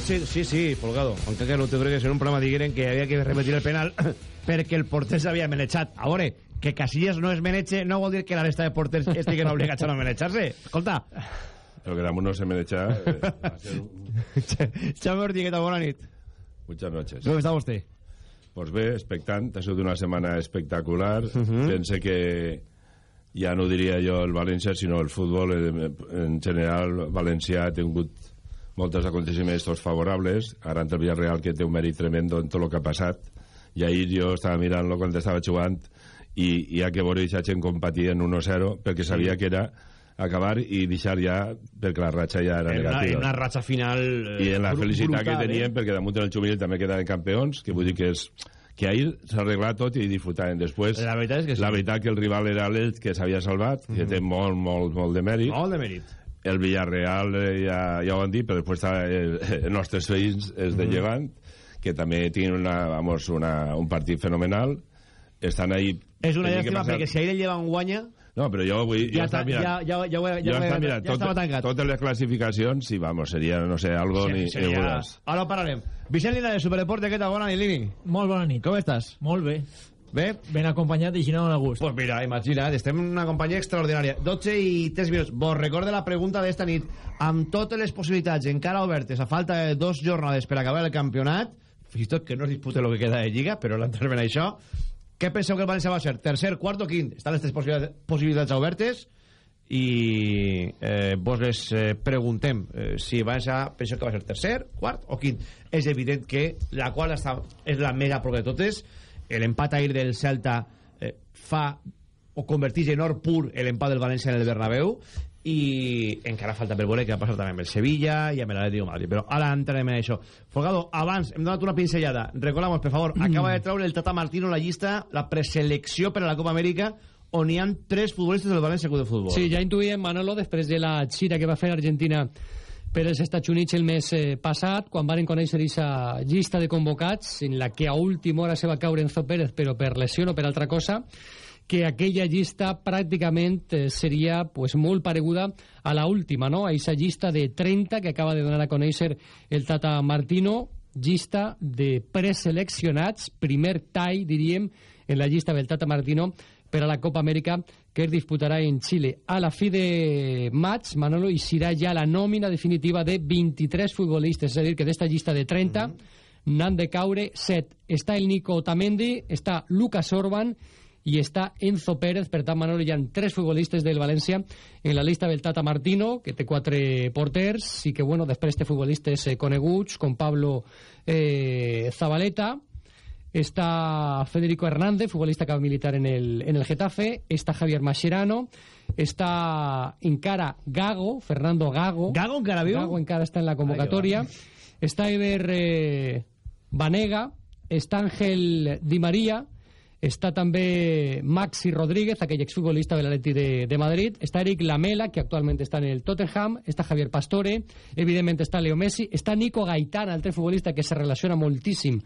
Speaker 1: Sí, sí, sí, Folgado. Aunque que no te cregues en un programa digueren que había que repetir el penal [COUGHS] perquè el porter s'havia menetxat. A veure, que Casillas no es meneche no vol dir que la resta de porters estiguen obligats a no menetxar-se. Escolta.
Speaker 10: Pero que Ramón no se menecha... Eh,
Speaker 1: Xavi [LAUGHS] Ortigueta, bona nit.
Speaker 10: Muchas noches.
Speaker 1: Com està vostè?
Speaker 10: Pues bé, expectant. Ha sigut una setmana espectacular. Uh -huh. Pense que ja no diria jo el València, sinó el futbol en general valencià ha tingut molts aconteciments tots favorables, ara ante el Villarreal que té un mèrit tremendo en tot el que ha passat i ahir jo estava mirant-lo quan estava jugant i, i ha que veure aquesta gent competir en 1-0 perquè sabia que era acabar i deixar ja perquè la ratxa ja era,
Speaker 1: era
Speaker 10: negativa.
Speaker 1: Una, una ratxa final
Speaker 10: eh, I en la felicitat
Speaker 1: brutal,
Speaker 10: que tenien
Speaker 1: eh?
Speaker 10: perquè damunt del juvenil també quedaven campions, que vull dir que és que ahir s'ha arreglat tot i disfrutaven després.
Speaker 1: La veritat és que sí.
Speaker 10: La veritat que el rival era l'Elx que s'havia salvat, que uh -huh. té molt, molt, molt de mèrit.
Speaker 1: Molt de mèrit
Speaker 10: el Villarreal eh, ja, ja ho han dit, però després el, els nostres veïns és de mhm. Llevant, mm -hmm. Que també tenen una, vamos, una, un partit fenomenal. Estan ahí...
Speaker 1: És una llàstima, passar... perquè si ahir el Llevant guanya...
Speaker 10: No, però jo vull...
Speaker 1: Ja, està,
Speaker 10: mirant,
Speaker 1: ja, ja, ja, ja, he, ja,
Speaker 10: ja, ho he,
Speaker 1: ja, ja
Speaker 10: tot,
Speaker 1: estava tancat.
Speaker 10: Totes les classificacions, sí, vamos, seria, no sé, algo...
Speaker 1: Sí,
Speaker 10: ni,
Speaker 1: seria... Ara ho parlarem. Vicent Lina, de Superdeport, què tal? Bona nit, Lini.
Speaker 11: Molt bona nit.
Speaker 1: Com estàs?
Speaker 11: Molt bé.
Speaker 1: Bé?
Speaker 11: Ben acompanyat i així no a gust.
Speaker 1: Pues mira, imagina't, estem en una companyia extraordinària. 12 i 3 minuts. Vos recorde la pregunta d'esta nit. Amb totes les possibilitats encara obertes, a falta de dos jornades per acabar el campionat, fins tot que no es dispute el que queda de Lliga, però l'entrarem en això, què penseu que el València va ser? Tercer, quart o quint? Estan les tres possibilitats, possibilitats obertes i eh, vos les eh, preguntem eh, si València penseu que va ser tercer, quart o quint. És evident que la qual està, és la més a prop de totes. L'empat ahir del Celta eh, fa o converteix en or pur l'empat del València en el Bernabéu i encara falta per veure què va passar també amb el Sevilla i amb l'Atlético de Madrid. Però ara entrarem en això. Folgado, abans hem donat una pinzellada. Recordamos, per favor, mm. acaba de treure el Tata Martino la llista, la preselecció per a la Copa Amèrica on hi ha tres futbolistes del València Club de Futbol.
Speaker 8: Sí, ja intuïem, Manolo, després de la gira que va fer Argentina per als Estats Units el mes eh, passat, quan van conèixer aquesta llista de convocats, en la que a última hora se va caure Enzo Pérez, però per lesió o per altra cosa, que aquella llista pràcticament eh, seria pues, molt pareguda a la última, no? a aquesta llista de 30 que acaba de donar a conèixer el Tata Martino, llista de preseleccionats, primer tall, diríem, en la llista del Tata Martino per a la Copa Amèrica que es disputarà en Xile. A la fi de maig, Manolo, i serà ja la nòmina definitiva de 23 futbolistes, és a dir, que d'esta llista de 30 mm -hmm. n'han de caure 7. Està el Nico Otamendi, està Lucas Orban i està Enzo Pérez, per tant, Manolo, hi ha tres futbolistes del València en la llista del Tata Martino, que té quatre porters, i que, bueno, després té futbolistes eh, coneguts, com Pablo eh, Zabaleta, está Federico Hernández, futbolista que va a militar en el, en el Getafe, está Javier Mascherano, está encara Gago, Fernando Gago.
Speaker 1: ¿Gago encara viu?
Speaker 8: Gago encara está en la convocatoria. Está Ever eh, Vanega, està Ángel Di María, està també Maxi Rodríguez, aquell exfutbolista de l'Atleti de, de Madrid, està Eric Lamela, que actualment està en el Tottenham, està Javier Pastore, evidentment està Leo Messi, està Nico Gaitán, altre futbolista que se relaciona moltíssim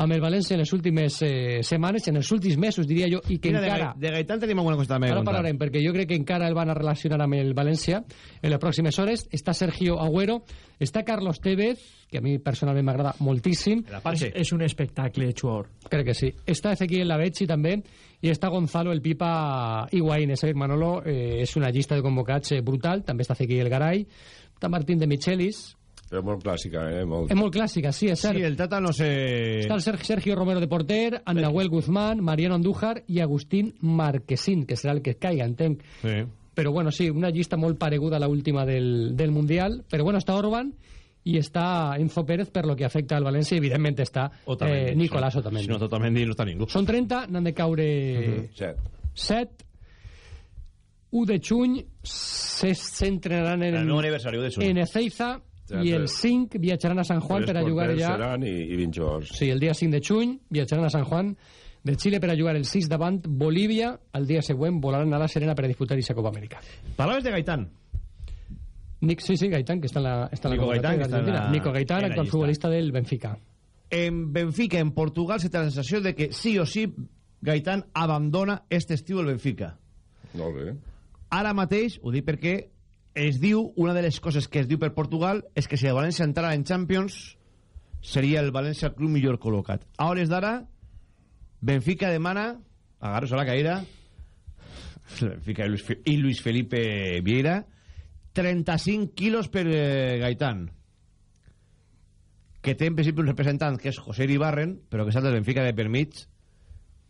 Speaker 8: amb el València en les últimes eh, setmanes, en els últims mesos, diria jo, i que
Speaker 1: Mira, de,
Speaker 8: encara...
Speaker 1: Ga- de Gaitán tenim alguna cosa també
Speaker 8: Ara parlarem, perquè jo crec que encara el van a relacionar amb el València en les pròximes hores. Està Sergio Agüero, està Carlos Tevez, que a mi personalment m'agrada moltíssim.
Speaker 11: És, és un espectacle de jugador.
Speaker 8: Crec que sí. Està Ezequiel Lavechi també i està Gonzalo el Pipa Higuaín. És a dir, Manolo, eh, és una llista de convocats eh, brutal. També està Ezequiel Garay, està Martín de Michelis.
Speaker 10: Però molt clàssica, eh? Molt...
Speaker 8: És molt clàssica, sí, és cert.
Speaker 1: Sí, el Tata no sé...
Speaker 8: Està el Ser- Sergio Romero de porter, en Nahuel Guzmán, Mariano Andújar i Agustín Marquesín, que serà el que caiga, entenc.
Speaker 1: Sí.
Speaker 8: Però bueno, sí, una llista molt pareguda a la última del, del Mundial. Però bueno, està Orban i està Enzo Pérez per lo que afecta al València i evidentment està
Speaker 1: Otamendi,
Speaker 8: eh, Nicolás. Otamendi.
Speaker 1: Si no, Otamendi no està ningú.
Speaker 8: Són 30, n'han de caure
Speaker 10: Set.
Speaker 8: 7. 1 de juny s'entrenaran en,
Speaker 1: El aniversari, 1 de juny.
Speaker 8: en Ezeiza
Speaker 10: Ja,
Speaker 8: i el 5 viatjaran a San Juan per a jugar ja...
Speaker 10: Seran i, i 20 jugadors.
Speaker 8: Sí, el dia 5 de juny viatjaran a San Juan de Xile per a jugar el 6 davant Bolívia. El dia següent volaran a la Serena per a disputar aquesta Copa Amèrica.
Speaker 1: Parlaves de Gaitán.
Speaker 8: Nick, sí, sí, Gaitán, que està en la, està en la
Speaker 1: Nico Gaitán, que està en la-
Speaker 8: Nico Gaitán,
Speaker 1: en la
Speaker 8: actual futbolista del Benfica.
Speaker 1: En Benfica, en Portugal, se té la sensació de que sí o sí Gaitán abandona este estiu el Benfica.
Speaker 10: Molt bé.
Speaker 1: Ara mateix, ho dic perquè es diu, una de les coses que es diu per Portugal és que si el València entrara en Champions seria el València club millor col·locat. A hores d'ara, Benfica demana, agarros a la caïra, [LAUGHS] Benfica i Luis, Felipe Vieira, 35 quilos per eh, Gaitán que té en principi un representant que és José Ibarren, però que és el Benfica de per mig,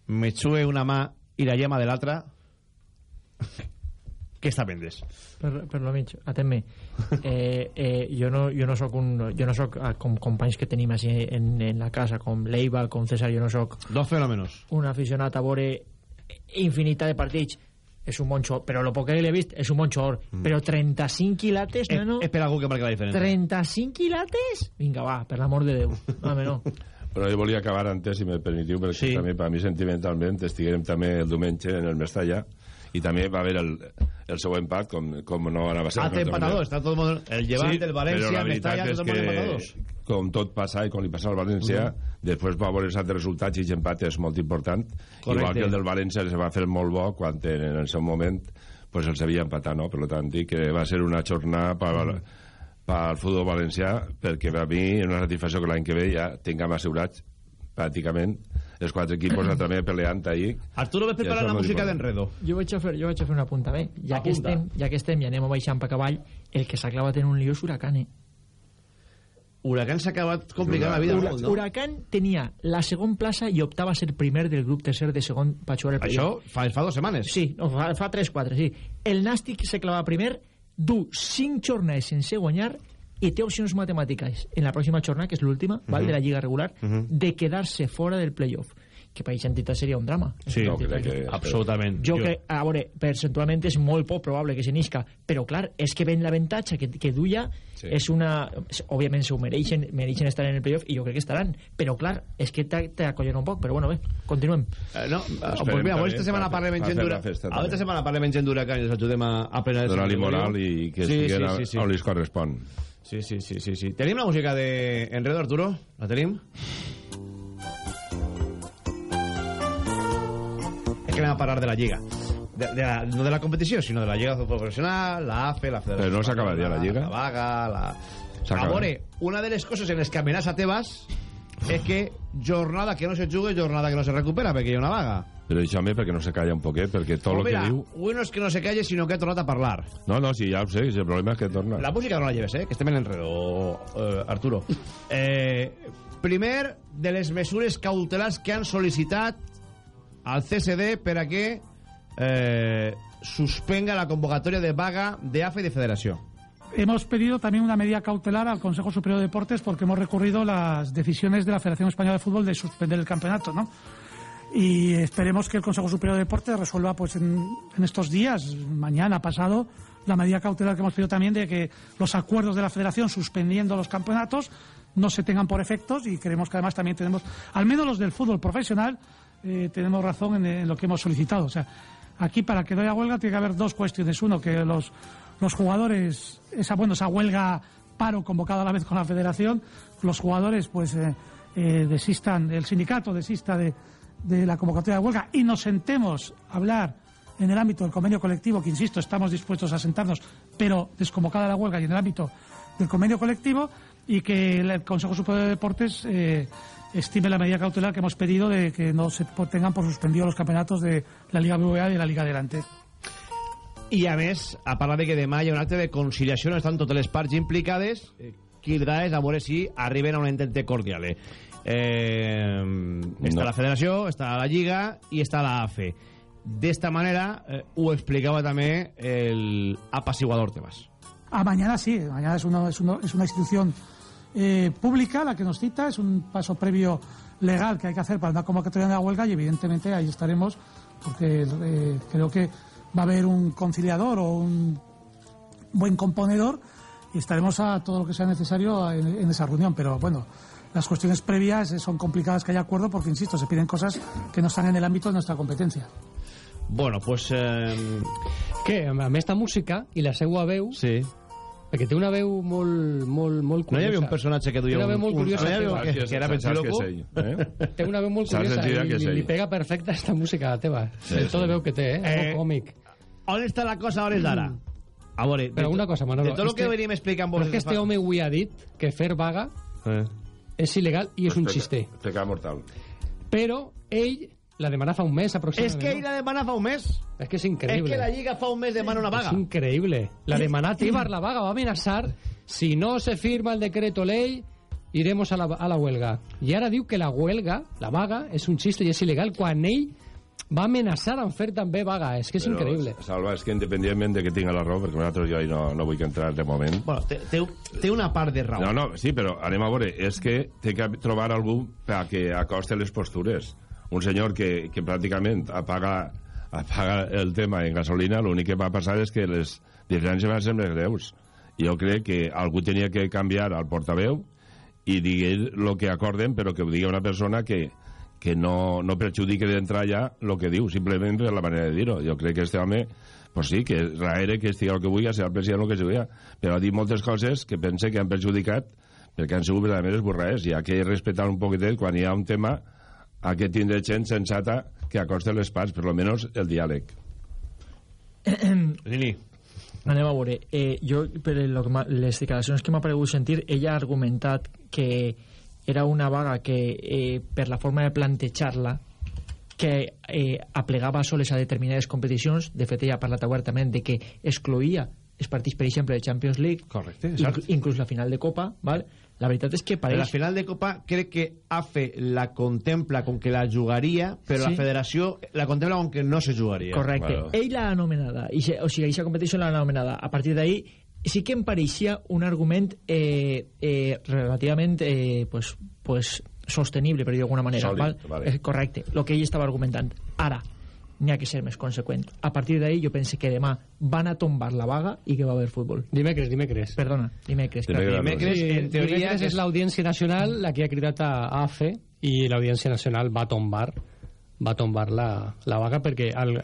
Speaker 1: me xue una mà i la llama de l'altra, que està pendes.
Speaker 11: Per, per lo mig, atén-me. [LAUGHS] Eh, eh, jo no, jo no soc un, jo no soc ah, com companys que tenim així en, en la casa, com Leiva, com César, jo no soc
Speaker 1: Dos fenòmenos.
Speaker 11: un aficionat a veure infinita de partits és un bon xor, però el poc que l'he vist és un bon xor,
Speaker 1: Mm.
Speaker 11: però 35 quilates, no, no?
Speaker 1: És per algú que marca la diferència.
Speaker 11: 35 quilates? Vinga, va, per l'amor de Déu. [LAUGHS] Home, no.
Speaker 10: Però jo volia acabar antes, si me permetiu, perquè sí. també per mi sentimentalment estiguem també el diumenge en el Mestalla i també va haver el, el seu empat com, com no anava a ser
Speaker 1: té empatadors, està tot el. El Llevant, el València,
Speaker 10: però la
Speaker 1: el
Speaker 10: veritat
Speaker 1: Mestalla, tot el món empatadors.
Speaker 10: com tot passa i com li passa al València
Speaker 1: Mhm.
Speaker 10: després va veure els altres resultats i aquest empat és molt important
Speaker 1: Correcte.
Speaker 10: igual que el del València se va fer molt bo quan en, en el seu moment pues els havia empatat no? per tant dic que va ser una jornada per,
Speaker 1: Mhm.
Speaker 10: pel futbol valencià perquè per a mi és una satisfacció que l'any que ve ja tinguem assegurats pràcticament els quatre equipos també peleant ahir
Speaker 1: Arturo, ves
Speaker 10: I
Speaker 1: preparar
Speaker 10: això
Speaker 1: la música d'enredo.
Speaker 11: Jo vaig a fer, jo vaig a fer un apunt també. Ja que, estem, ja que estem i anem baixant per cavall, el que s'ha clavat en un lío és Huracán, eh?
Speaker 1: Huracán s'ha acabat complicant la vida
Speaker 11: Hura-
Speaker 1: molt, no?
Speaker 11: Huracán tenia la segon plaça i optava a ser primer del grup tercer de segon per jugar el
Speaker 1: Això
Speaker 11: playoff.
Speaker 1: fa, fa dues setmanes.
Speaker 11: Sí, no, fa, fa 3-4, sí. El Nàstic se clava primer, du 5 jornades sense guanyar i té opcions matemàtiques en la pròxima jornada, que és l'última, val,
Speaker 1: Mhm.
Speaker 11: de la Lliga regular,
Speaker 1: Mhm.
Speaker 11: de quedar-se fora del playoff que per aquesta entitat seria un drama.
Speaker 1: Sí,
Speaker 11: No,
Speaker 1: crec que- absolutament.
Speaker 11: Jo,
Speaker 1: Jo-
Speaker 11: crec, a veure, percentualment és molt poc probable que se n'isca, però clar, és que ven l'avantatge que, que duia,
Speaker 10: Sí.
Speaker 11: és una... Òbviament s'ho mereixen, mereixen estar en el playoff i jo crec que estaran, però clar, és que te, te acollen un poc, però bueno, bé, continuem.
Speaker 1: Eh, no,
Speaker 10: Esperem
Speaker 1: pues mira,
Speaker 10: també
Speaker 1: esta setmana
Speaker 10: pa-
Speaker 1: parlem en
Speaker 10: pa
Speaker 1: gent
Speaker 10: la festa
Speaker 1: Aquesta setmana parlem en gent d'Huracán i els ajudem a, a plenar el
Speaker 10: donar-li moral i que
Speaker 1: Sí,
Speaker 10: estiguen
Speaker 1: sí,
Speaker 10: a-
Speaker 1: sí, sí.
Speaker 10: on li correspon
Speaker 1: Sí, sí, sí, sí, sí. Tenim la música de Enredo, Arturo? La tenim? És que anem a parlar de la Lliga. De, de la, no de la competició, sinó de la Lliga de Futbol Professional, la AFE, la Federació...
Speaker 10: Però no s'ha acabat ja la Lliga?
Speaker 1: La vaga, la... A veure, una de les coses en les que amenaça Tebas és que jornada que no se jugue, jornada que no se recupera, perquè hi ha una vaga.
Speaker 10: però deixa'm perquè no se calla un poquet perquè tot el que diu
Speaker 1: avui no és que no se calle, sinó que ha tornat a parlar.
Speaker 10: no, no, sí, ja ho sé, el problema és que torna
Speaker 1: La música no la lleves, eh? Que estem en enredo, eh, Arturo. [LAUGHS] Eh, primer, de les mesures cautelars que han sol·licitat al CSD per a que eh, suspenga la convocatoria de vaga de AFE y de Federación.
Speaker 3: Hemos pedido también una medida cautelar al Consejo Superior de Deportes porque hemos recurrido las decisiones de la Federación Española de Fútbol de suspender el campeonato, ¿no? Y esperemos que el Consejo Superior de Deportes resuelva pues en, en estos días, mañana, pasado, la medida cautelar que hemos pedido también de que los acuerdos de la Federación suspendiendo los campeonatos no se tengan por efectos y creemos que además también tenemos, al menos los del fútbol profesional, eh, tenemos razón en, en lo que hemos solicitado. O sea, aquí para que no haya huelga tiene que haber dos cuestiones. Uno, que los, los jugadores, esa, bueno, esa huelga paro convocada a la vez con la federación, los jugadores pues eh, eh, desistan, el sindicato desista de, la convocatoria de huelga y nos sentemos a hablar en el ámbito del convenio colectivo, que insisto, estamos dispuestos a sentarnos, pero desconvocada la huelga y en el ámbito del convenio colectivo, y que el Consejo Superior de Deportes eh, estime la medida cautelar que hemos pedido de que no se tengan por suspendido los campeonatos de la Liga BBVA y de la Liga Adelante.
Speaker 1: I a més, a parlar de que demà hi ha un acte de conciliació on estan totes les parts implicades, eh, el és a veure si arriben a un entente cordial. Eh, està
Speaker 10: No.
Speaker 1: la federació, està la Lliga i està la AFE. D'esta manera eh, ho explicava també el apaciguador Tebas.
Speaker 3: A mañana sí, mañana es una, es una, es una institución eh, pública la que nos cita, es un paso previo legal que hay que hacer para una convocatoria de la huelga y evidentemente ahí estaremos porque eh, creo que va a haber un conciliador o un buen componedor y estaremos a todo lo que sea necesario en, en esa reunión. Pero bueno, las cuestiones previas son complicadas que haya acuerdo porque, insisto, se piden cosas que no están en el ámbito de nuestra competencia.
Speaker 1: Bueno, pues... Eh...
Speaker 8: Que, amb amb esta música i la seua veu...
Speaker 1: Sí.
Speaker 8: Perquè té una veu molt, molt, molt curiosa.
Speaker 1: No hi havia un personatge que duia
Speaker 8: Té una veu
Speaker 1: un-
Speaker 8: molt
Speaker 1: un-
Speaker 8: curiosa.
Speaker 1: no hi havia
Speaker 8: teva.
Speaker 1: un que- que era Pensiloco?
Speaker 10: que eh?
Speaker 8: Té una veu molt curiosa
Speaker 10: que
Speaker 8: i li, li pega perfecta esta música teva.
Speaker 10: Sí,
Speaker 8: el to
Speaker 10: sí.
Speaker 8: de veu que té, eh?
Speaker 1: Eh,
Speaker 8: Molt còmic.
Speaker 1: On està la cosa a hores d'ara? A veure,
Speaker 8: Però una cosa, Manolo.
Speaker 1: De tot el
Speaker 8: este-
Speaker 1: que veníem explicant...
Speaker 8: Però és que este home avui ha dit que fer vaga
Speaker 1: Eh.
Speaker 8: és il·legal i és un xiste.
Speaker 10: Pecat mortal.
Speaker 8: Però ell la demana fa un mes
Speaker 1: És
Speaker 8: aproximadament.
Speaker 1: que ell la demana fa un mes.
Speaker 8: És que és
Speaker 1: És
Speaker 8: increïble.
Speaker 1: que la Lliga fa un mes demana una vaga.
Speaker 8: És increïble. La demanat Ibar [LAUGHS] la vaga va amenaçar si no se firma el decreto ley iremos a la, a la huelga. I ara diu que la huelga, la vaga, és un xiste i és il·legal quan ell va amenaçar en fer també vaga. És que és
Speaker 10: Però,
Speaker 8: increïble.
Speaker 10: Salva, és que independentment de que tinga la raó, perquè nosaltres jo no, no vull entrar de moment.
Speaker 1: Bueno, té, té, té una part de raó.
Speaker 10: No, no, sí, però anem a veure, és que té que trobar algú que acoste les postures. Un senyor que, que pràcticament apaga, apaga el tema en gasolina, l'únic que va passar és que les diferències van ser més greus. Jo crec que algú tenia que canviar al portaveu i digui el que acorden, però que ho digui una persona que, que no, no perjudique d'entrar ja el que diu, simplement per la manera de dir-ho. Jo crec que este home, pues sí, que raere que estigui el que vulgui, serà el president el que sigui, però ha dit moltes coses que pense que han perjudicat perquè han sigut verdaderament esborraers. Hi ha que respectar un poquitet quan hi ha un tema a que tindre gent sensata que acoste les parts, per almenys el diàleg.
Speaker 1: Lili.
Speaker 11: Anem a veure. Eh, jo, per lo que les declaracions que m'ha paregut sentir, ella ha argumentat que era una vaga que, eh, per la forma de plantejar-la, que eh, aplegava soles a determinades competicions. De fet, ella ha parlat obertament de que excloïa els partits, per exemple, de Champions League,
Speaker 1: Correcte,
Speaker 11: inc
Speaker 1: exacte.
Speaker 11: inclús la final de Copa. Val? La veritat és que pareix...
Speaker 1: la final de Copa crec que AFE la contempla com que la jugaria, però
Speaker 11: Sí.
Speaker 1: la federació la contempla com que no se jugaria.
Speaker 11: Correcte.
Speaker 10: Bueno.
Speaker 11: Ell l'ha anomenada, o sigui, aquesta competició l'ha anomenada. A partir d'ahí sí que em pareixia un argument eh, eh, relativament eh, pues, pues, sostenible, per dir d'alguna manera.
Speaker 10: Sòlid,
Speaker 11: val?
Speaker 10: vale.
Speaker 11: És correcte, el que ell estava argumentant. Ara, n'hi ha que ser més conseqüent. A partir d'ahí jo pense que demà van a tombar la vaga i que va haver futbol.
Speaker 8: Dimecres, dimecres.
Speaker 11: Perdona, dimecres. clar.
Speaker 10: Dimecres.
Speaker 1: Dimecres,
Speaker 8: Sí,
Speaker 1: en teoria,
Speaker 8: dimecres és l'Audiència Nacional la que ha cridat a AFE i l'Audiència Nacional va tombar va tombar la, la vaga perquè el,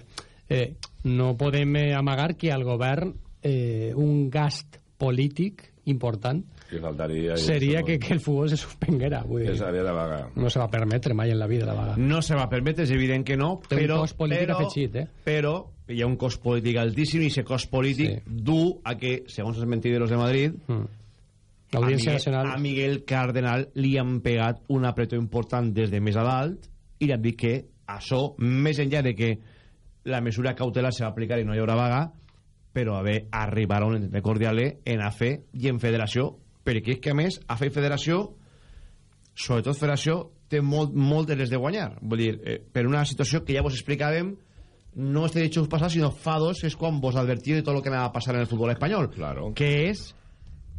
Speaker 8: eh, no podem eh, amagar que al govern eh, un gast polític important
Speaker 10: Que faltaria...
Speaker 8: seria que, que el futbol se suspenguera vull
Speaker 10: Que
Speaker 8: dir,
Speaker 10: s'havia de vaga.
Speaker 8: no se va permetre mai en la vida la vaga
Speaker 1: No se va permetre, és evident que no,
Speaker 8: Té un
Speaker 1: però,
Speaker 8: cost polític
Speaker 1: però,
Speaker 8: afegit, eh?
Speaker 1: però hi ha un cost polític altíssim i aquest cost polític
Speaker 8: Sí.
Speaker 1: du a que, segons els mentideros de Madrid,
Speaker 8: mm.
Speaker 1: a
Speaker 8: l'Audiència
Speaker 1: Miguel,
Speaker 8: Nacional
Speaker 1: a Miguel Cardenal li han pegat un apretó important des de més a dalt i li han dit que això, més enllà de que la mesura cautelar se va aplicar i no hi haurà vaga, però haver arribar a un entente cordial en AFE i en Federació, perquè és que a més AFE i Federació, sobretot Federació, té molt, molt de les de guanyar. Vull dir, eh, per una situació que ja vos explicàvem no este dijous passat, sinó fa dos, és quan vos advertia de tot el que anava a passar en el futbol espanyol.
Speaker 10: Claro.
Speaker 1: Que és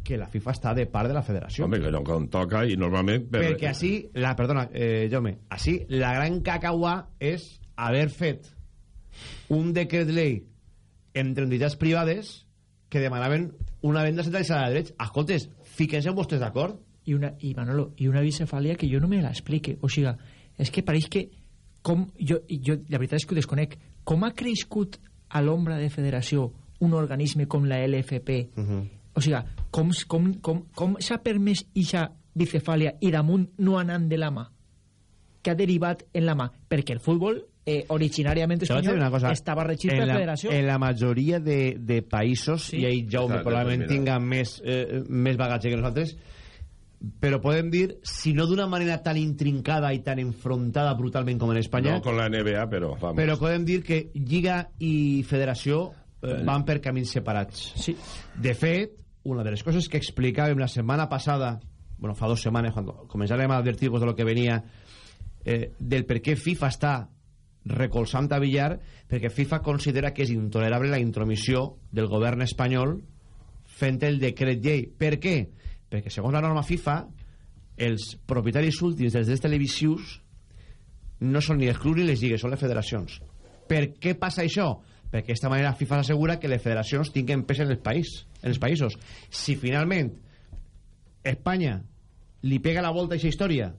Speaker 1: que la FIFA està de part de la federació.
Speaker 10: Home, que no toca i normalment... Per...
Speaker 1: Perquè així, la, perdona, eh, Jaume, així la gran cacaua és haver fet un decret llei entre entitats privades que demanaven una venda centralitzada de drets. Escoltes, fiquem-se vostès d'acord
Speaker 11: i una, i Manolo, i una bicefàlia que jo no me l'explique. O sigui, és que pareix que com, jo, jo, la veritat és que ho desconec. Com ha crescut a l'ombra de federació un organisme com la LFP? Uh -huh. O sigui, com, com, com, com s'ha permès ixa bicefàlia i damunt no anant de la mà? Que ha derivat en la mà? Perquè el futbol eh, originàriament espanyol estava regit per
Speaker 1: la,
Speaker 11: federació.
Speaker 1: En la majoria de, de països, sí. i ahí Jaume
Speaker 10: Exacte,
Speaker 1: probablement
Speaker 10: pues
Speaker 1: tinga més, eh, més bagatge que nosaltres, però podem dir, si no d'una manera tan intrincada i tan enfrontada brutalment com en Espanya,
Speaker 10: No con la NBA, però vamos.
Speaker 1: però podem dir que Lliga i Federació eh, van per camins separats.
Speaker 11: Sí.
Speaker 1: De fet, una de les coses que explicàvem la setmana passada, bueno, fa dues setmanes, quan començarem a advertir-vos de lo que venia, eh, del per què FIFA està recolzant a Villar, perquè FIFA considera que és intolerable la intromissió del govern espanyol fent el decret llei. Per què? Perquè segons la norma FIFA, els propietaris últims dels drets televisius no són ni els clubs ni les lligues, són les federacions. Per què passa això? Perquè d'aquesta manera FIFA s'assegura que les federacions tinguen pes en el país, en els països. Si finalment Espanya li pega la volta a aquesta història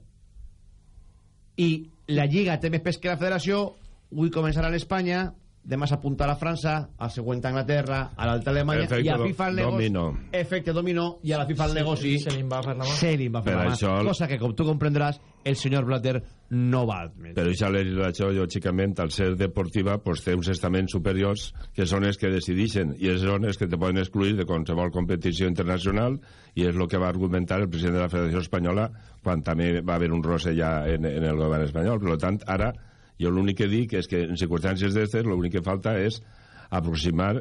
Speaker 1: i la Lliga té més pes que la federació, avui començarà l'Espanya, demà s'apuntarà a França, al següent a Anglaterra, a l'alta Alemanya,
Speaker 10: Efecte
Speaker 1: i a FIFA el negoci...
Speaker 10: dominó.
Speaker 1: Efecte dominó, i a la FIFA el negoci...
Speaker 11: Se li va per la mà.
Speaker 1: Se li va per
Speaker 10: Per
Speaker 1: la mà.
Speaker 10: això el-
Speaker 1: Cosa que, com tu comprendràs, el senyor Blatter no va admetre.
Speaker 10: Però aquesta legislació, lògicament, al ser deportiva, pues, té uns estaments superiors que són els que decideixen i és són els que te poden excluir de qualsevol competició internacional i és el que va argumentar el president de la Federació Espanyola quan també va haver un roce ja en, en el govern espanyol. Per tant, ara, jo l'únic que dic és que en circumstàncies d'estes l'únic que falta és aproximar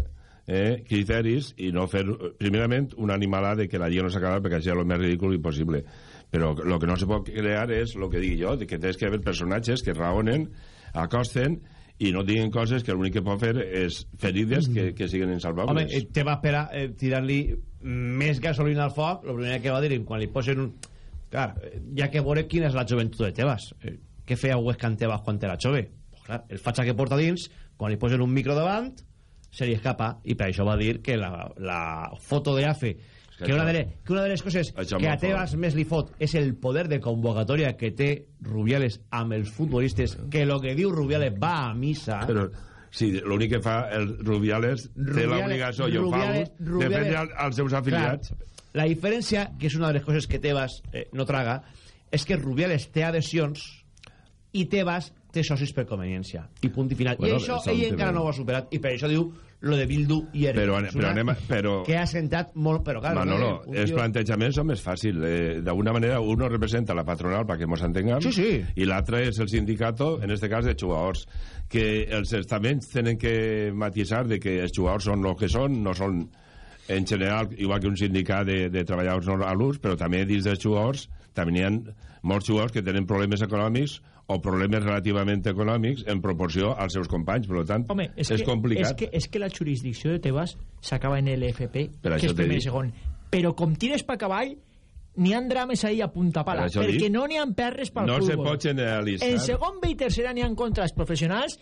Speaker 10: eh, criteris i no fer, primerament, una animalada de que la lliga no s'acaba perquè sigui el més ridícul impossible. Però el que no se pot crear és el que dic jo, de que tens que haver personatges que raonen, acosten i no diguin coses que l'únic que pot fer és ferides que, que siguen
Speaker 1: Home,
Speaker 10: insalvables.
Speaker 1: eh, te va esperar eh, tirar-li més gasolina al foc, el primer que va dir quan li posen un... Clar, eh, ha que veure quina és la joventut de Tebas. Eh, què feia Huesca en Tebas quan era jove? Pues clar, el fatxa que porta dins, quan li posen un micro davant, se li escapa, i per això va dir que la, la foto de AFE
Speaker 10: que
Speaker 1: que una, de, les- que una de les coses que a Tebas més li fot és el poder de convocatòria que té Rubiales amb els futbolistes, que lo que diu Rubiales va a missa...
Speaker 10: Però sí, l'únic que fa el Rubiales, té l'obligació, i ho fa de als seus afiliats.
Speaker 1: Clar, la diferència, que és una de les coses que Tebas eh, no traga, és que Rubiales té adhesions i Tebas té socis per conveniència. I punt i final.
Speaker 10: Bueno,
Speaker 1: I això ell encara no ho ha superat. I per això diu lo de Bildu i Erich.
Speaker 10: Però, però anem a- però-
Speaker 1: Que ha sentat molt... Però, clar,
Speaker 10: Manolo,
Speaker 1: un
Speaker 10: els
Speaker 1: tio-
Speaker 10: plantejaments són més fàcils. Eh, D'alguna manera, uno representa la patronal, perquè ens entengam,
Speaker 1: Sí, sí.
Speaker 10: i l'altre és el sindicato, en este cas, de jugadors. Que els estaments tenen que matisar de que els jugadors són el que són, no són en general, igual que un sindicat de, de treballadors no a l'ús, però també dins dels jugadors també hi ha molts jugadors que tenen problemes econòmics o problemes relativament econòmics en proporció als seus companys, per tant,
Speaker 11: Home, és,
Speaker 10: és
Speaker 11: que,
Speaker 10: complicat.
Speaker 11: És que, és que la jurisdicció de Tebas s'acaba en l'FP, que és primer i segon. Però com tires pa cavall, n'hi ha drames ahí a punta pala,
Speaker 10: Per
Speaker 11: perquè
Speaker 10: dic.
Speaker 11: no n'hi ha perres pel
Speaker 10: no
Speaker 11: futbol.
Speaker 10: se pot generalitzar.
Speaker 11: En segon B i tercera n'hi ha contrats professionals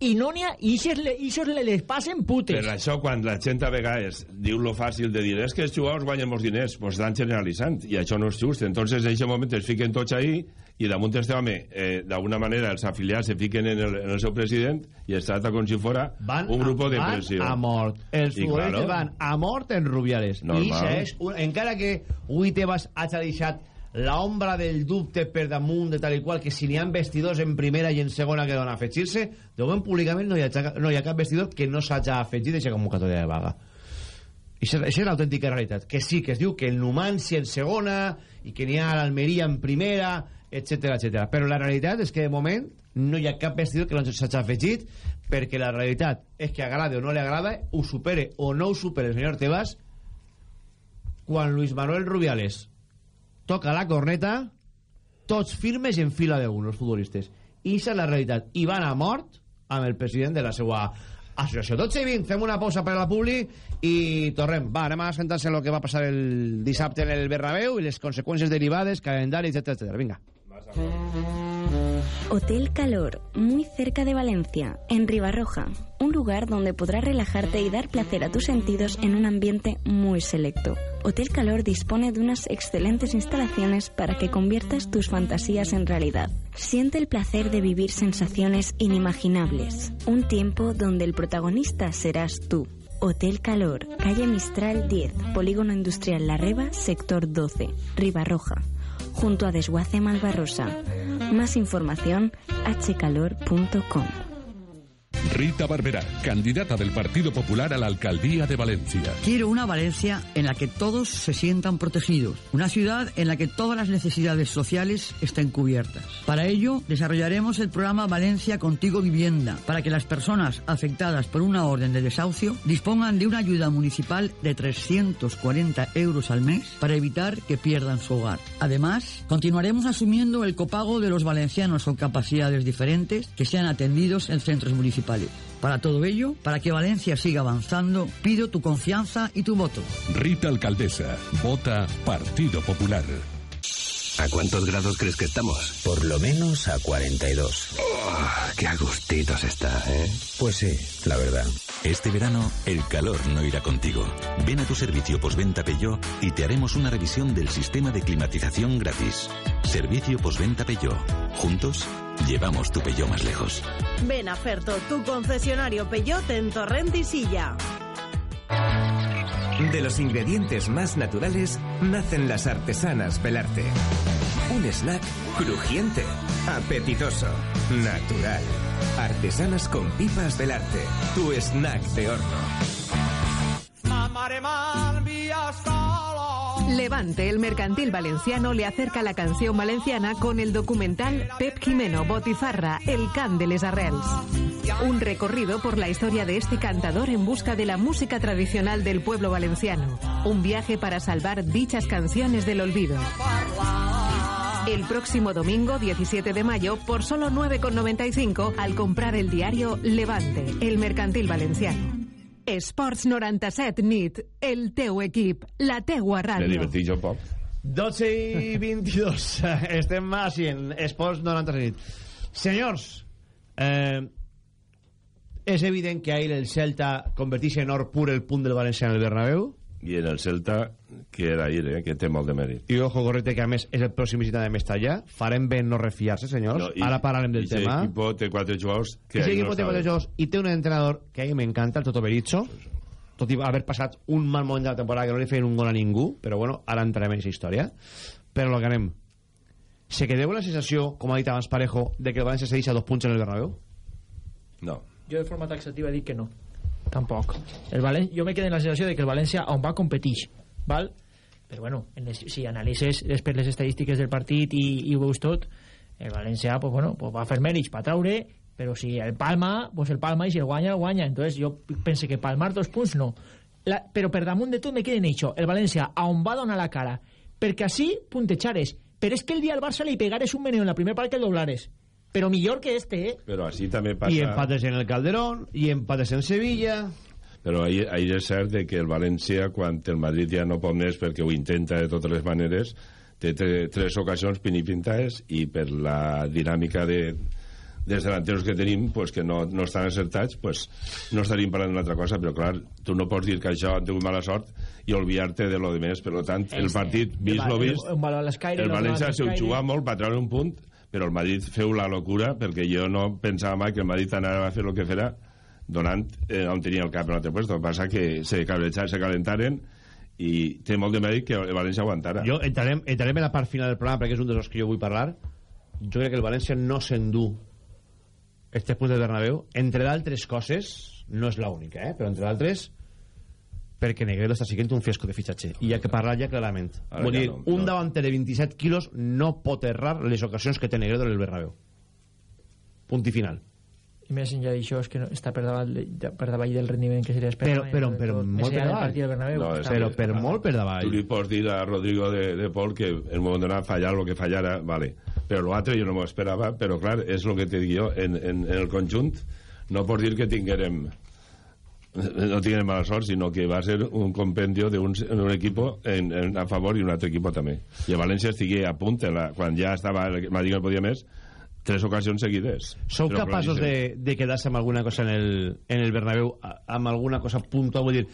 Speaker 11: i no n'hi ha... I le, les passen putes.
Speaker 10: Per això, quan la gent a vegades diu lo fàcil de dir és que els jugadors guanyen molts diners, doncs estan generalitzant, i això no és just. Entonces, en aquest moment es fiquen tots ahí, i damunt este home, eh, d'alguna manera, els afiliats se fiquen en el, en el seu president i es tracta com si fora
Speaker 1: van
Speaker 10: un grup
Speaker 1: a,
Speaker 10: de
Speaker 1: van
Speaker 10: pressió.
Speaker 1: a mort. Els futbolistes
Speaker 10: claro.
Speaker 1: van a mort en Rubiales.
Speaker 10: Normal.
Speaker 1: I això és un, encara que avui Tebas hagi deixat la ombra del dubte per damunt de tal i qual, que si n'hi ha vestidors en primera i en segona que donen a afegir-se, de moment públicament no hi ha, no hi ha cap vestidor que no s'hagi afegit a aquesta convocatòria de vaga. I això és l'autèntica realitat. Que sí, que es diu que el Numancia en segona i que n'hi ha l'Almeria en primera, etc etc. Però la realitat és que de moment no hi ha cap vestidor que no s'hagi afegit perquè la realitat és que agrada o no li agrada, ho supere o no ho supere el senyor Tebas quan Luis Manuel Rubiales toca la corneta tots firmes en fila de els futbolistes. I és la realitat. I van a mort amb el president de la seva associació. Tots i 20, fem una pausa per a la Publi i tornem. Va, anem a sentar-se el que va passar el dissabte en el Bernabéu i les conseqüències derivades, calendari, etc etc. Vinga.
Speaker 12: Hotel Calor, muy cerca de Valencia, en Ribarroja, un lugar donde podrás relajarte y dar placer a tus sentidos en un ambiente muy selecto. Hotel Calor dispone de unas excelentes instalaciones para que conviertas tus fantasías en realidad. Siente el placer de vivir sensaciones inimaginables, un tiempo donde el protagonista serás tú. Hotel Calor, calle Mistral 10, Polígono Industrial La Reba, sector 12, Ribarroja, junto a Desguace Malvarrosa. Más información hcalor.com.
Speaker 13: Rita Barberá, candidata del Partido Popular a la alcaldía de Valencia.
Speaker 14: Quiero una Valencia en la que todos se sientan protegidos, una ciudad en la que todas las necesidades sociales estén cubiertas. Para ello, desarrollaremos el programa Valencia Contigo Vivienda, para que las personas afectadas por una orden de desahucio dispongan de una ayuda municipal de 340 euros al mes para evitar que pierdan su hogar. Además, continuaremos asumiendo el copago de los valencianos con capacidades diferentes que sean atendidos en centros municipales. Para todo ello, para que Valencia siga avanzando, pido tu confianza y tu voto.
Speaker 13: Rita Alcaldesa, vota Partido Popular.
Speaker 15: ¿A cuántos grados crees que estamos?
Speaker 16: Por lo menos a 42.
Speaker 15: Oh, ¡Qué agustitos está, eh!
Speaker 16: Pues sí, la verdad.
Speaker 17: Este verano, el calor no irá contigo. Ven a tu servicio postventa Peugeot y te haremos una revisión del sistema de climatización gratis. Servicio postventa Peugeot. Juntos, llevamos tu Peugeot más lejos.
Speaker 7: Ven a Ferto, tu concesionario Peugeot en Torrent y Silla.
Speaker 18: De los ingredientes más naturales nacen las artesanas Belarte. Un snack crujiente, apetitoso, natural. Artesanas con pipas Belarte, tu snack de horno.
Speaker 5: Levante, el mercantil valenciano, le acerca la canción valenciana con el documental Pep Jimeno Botifarra, el can de les arrels. Un recorrido por la historia de este cantador en busca de la música tradicional del pueblo valenciano. Un viaje para salvar dichas canciones del olvido. El próximo domingo, 17 de mayo, por solo 9,95 al comprar el diario Levante, el mercantil valenciano. Esports 97 nit, el teu equip, la teua
Speaker 10: Me
Speaker 5: ràdio.
Speaker 10: divertí jo poc.
Speaker 1: 12 i 22. [LAUGHS] Estem així en Esports 90 nit. Senyors, eh, és evident que ahir el Celta converteix en or pur el punt del València en el Bernabéu.
Speaker 10: I en el Celta, que era ahir, eh, que té molt de mèrit.
Speaker 1: I ojo, correcte, que a més és el pròxim visitant de Mestalla. Farem bé no refiar-se, senyors.
Speaker 10: i-
Speaker 1: Ara parlarem del
Speaker 10: i
Speaker 1: tema.
Speaker 10: equipo té quatre jugadors que
Speaker 1: I equipo
Speaker 10: no
Speaker 1: té quatre jugadors i té un entrenador que a mi m'encanta, el Toto Berizzo, tot i haver passat un mal moment de la temporada que no li feien un gol a ningú, però bueno, ara entrarem en aquesta història. Però lo que anem. Se quedeu la sensació, com ha dit abans Parejo, de que el València se deixa dos punts en el Bernabéu?
Speaker 10: No.
Speaker 11: Jo de forma taxativa dic que no. Tampoc. El Valen... Jo me quedo en la sensació de que el València on va competix, val? Però bueno, en les... si analitzes després les estadístiques del partit i, i ho veus tot, el València pues, bueno, pues va fer mèrits per traure, però si el palma, pues el palma, i si el guanya, el guanya. Entonces jo pense que palmar dos punts no. La... Però per damunt de tot me queda en això. El València, a on va donar la cara? Perquè així puntejares. Però és que el dia al Barça li pegares un meneo en la primera part que el doblares. Però millor que este, eh?
Speaker 10: Però així també passa...
Speaker 1: I empates en el Calderón, i empates en Sevilla...
Speaker 10: Però ahir, ahir és cert de que el València, quan el Madrid ja no pot més perquè ho intenta de totes les maneres, té tre, tres ocasions pinipintades i per la dinàmica de, dels delanteros que tenim pues, que no, no estan acertats pues, no estaríem parlant d'una altra cosa. Però clar, tu no pots dir que això ha tingut mala sort i olvidar-te de lo de més. Per tant, el partit, vist lo vist el
Speaker 11: no
Speaker 10: València
Speaker 11: valor a
Speaker 10: s'ho
Speaker 11: l'escaire.
Speaker 10: juga molt per treure un punt però el Madrid feu la locura perquè jo no pensava mai que el Madrid anava a fer el que farà donant eh, on tenia el cap en l'altre puesto. Passa que se, cabreja- se calentaren i té molt de mèrit que el València aguantara.
Speaker 1: Jo entrarem, entrarem en la part final del programa perquè és un dels que jo vull parlar. Jo crec que el València no s'endú este punt del Bernabéu, entre d'altres coses, no és l'única, eh? però entre d'altres, perquè Negredo està siguent un fiasco de fitxatge. I hi ha que parlar ja clarament.
Speaker 10: Ara
Speaker 1: Vull
Speaker 10: ja
Speaker 1: dir,
Speaker 10: no,
Speaker 1: un
Speaker 10: no.
Speaker 1: davanter de 27 quilos no pot errar les ocasions que té Negredo en el Bernabéu. Punt i final.
Speaker 11: I més enllà d'això és que no, està per davall, de, per davall del rendiment que seria esperar.
Speaker 1: Però, però, però molt per davall.
Speaker 10: No, és
Speaker 1: però
Speaker 10: que-
Speaker 1: per molt per davall.
Speaker 10: Tu li pots dir a Rodrigo de, de Pol que en un moment donat fallar el que fallara, vale. Però l'altre jo no m'ho esperava, però clar, és el que te dic jo, en, en, en el conjunt no pots dir que tinguérem no tiene mala sort, sino que va a ser un compendio de un, un equipo en, en, a favor i un altre equip també. I el València estigui a punt, la, quan ja estava el Madrid no podia més, tres ocasions seguides.
Speaker 1: Sou capaços de, de quedar-se amb alguna cosa en el, en el Bernabéu, amb alguna cosa puntual? Vull dir,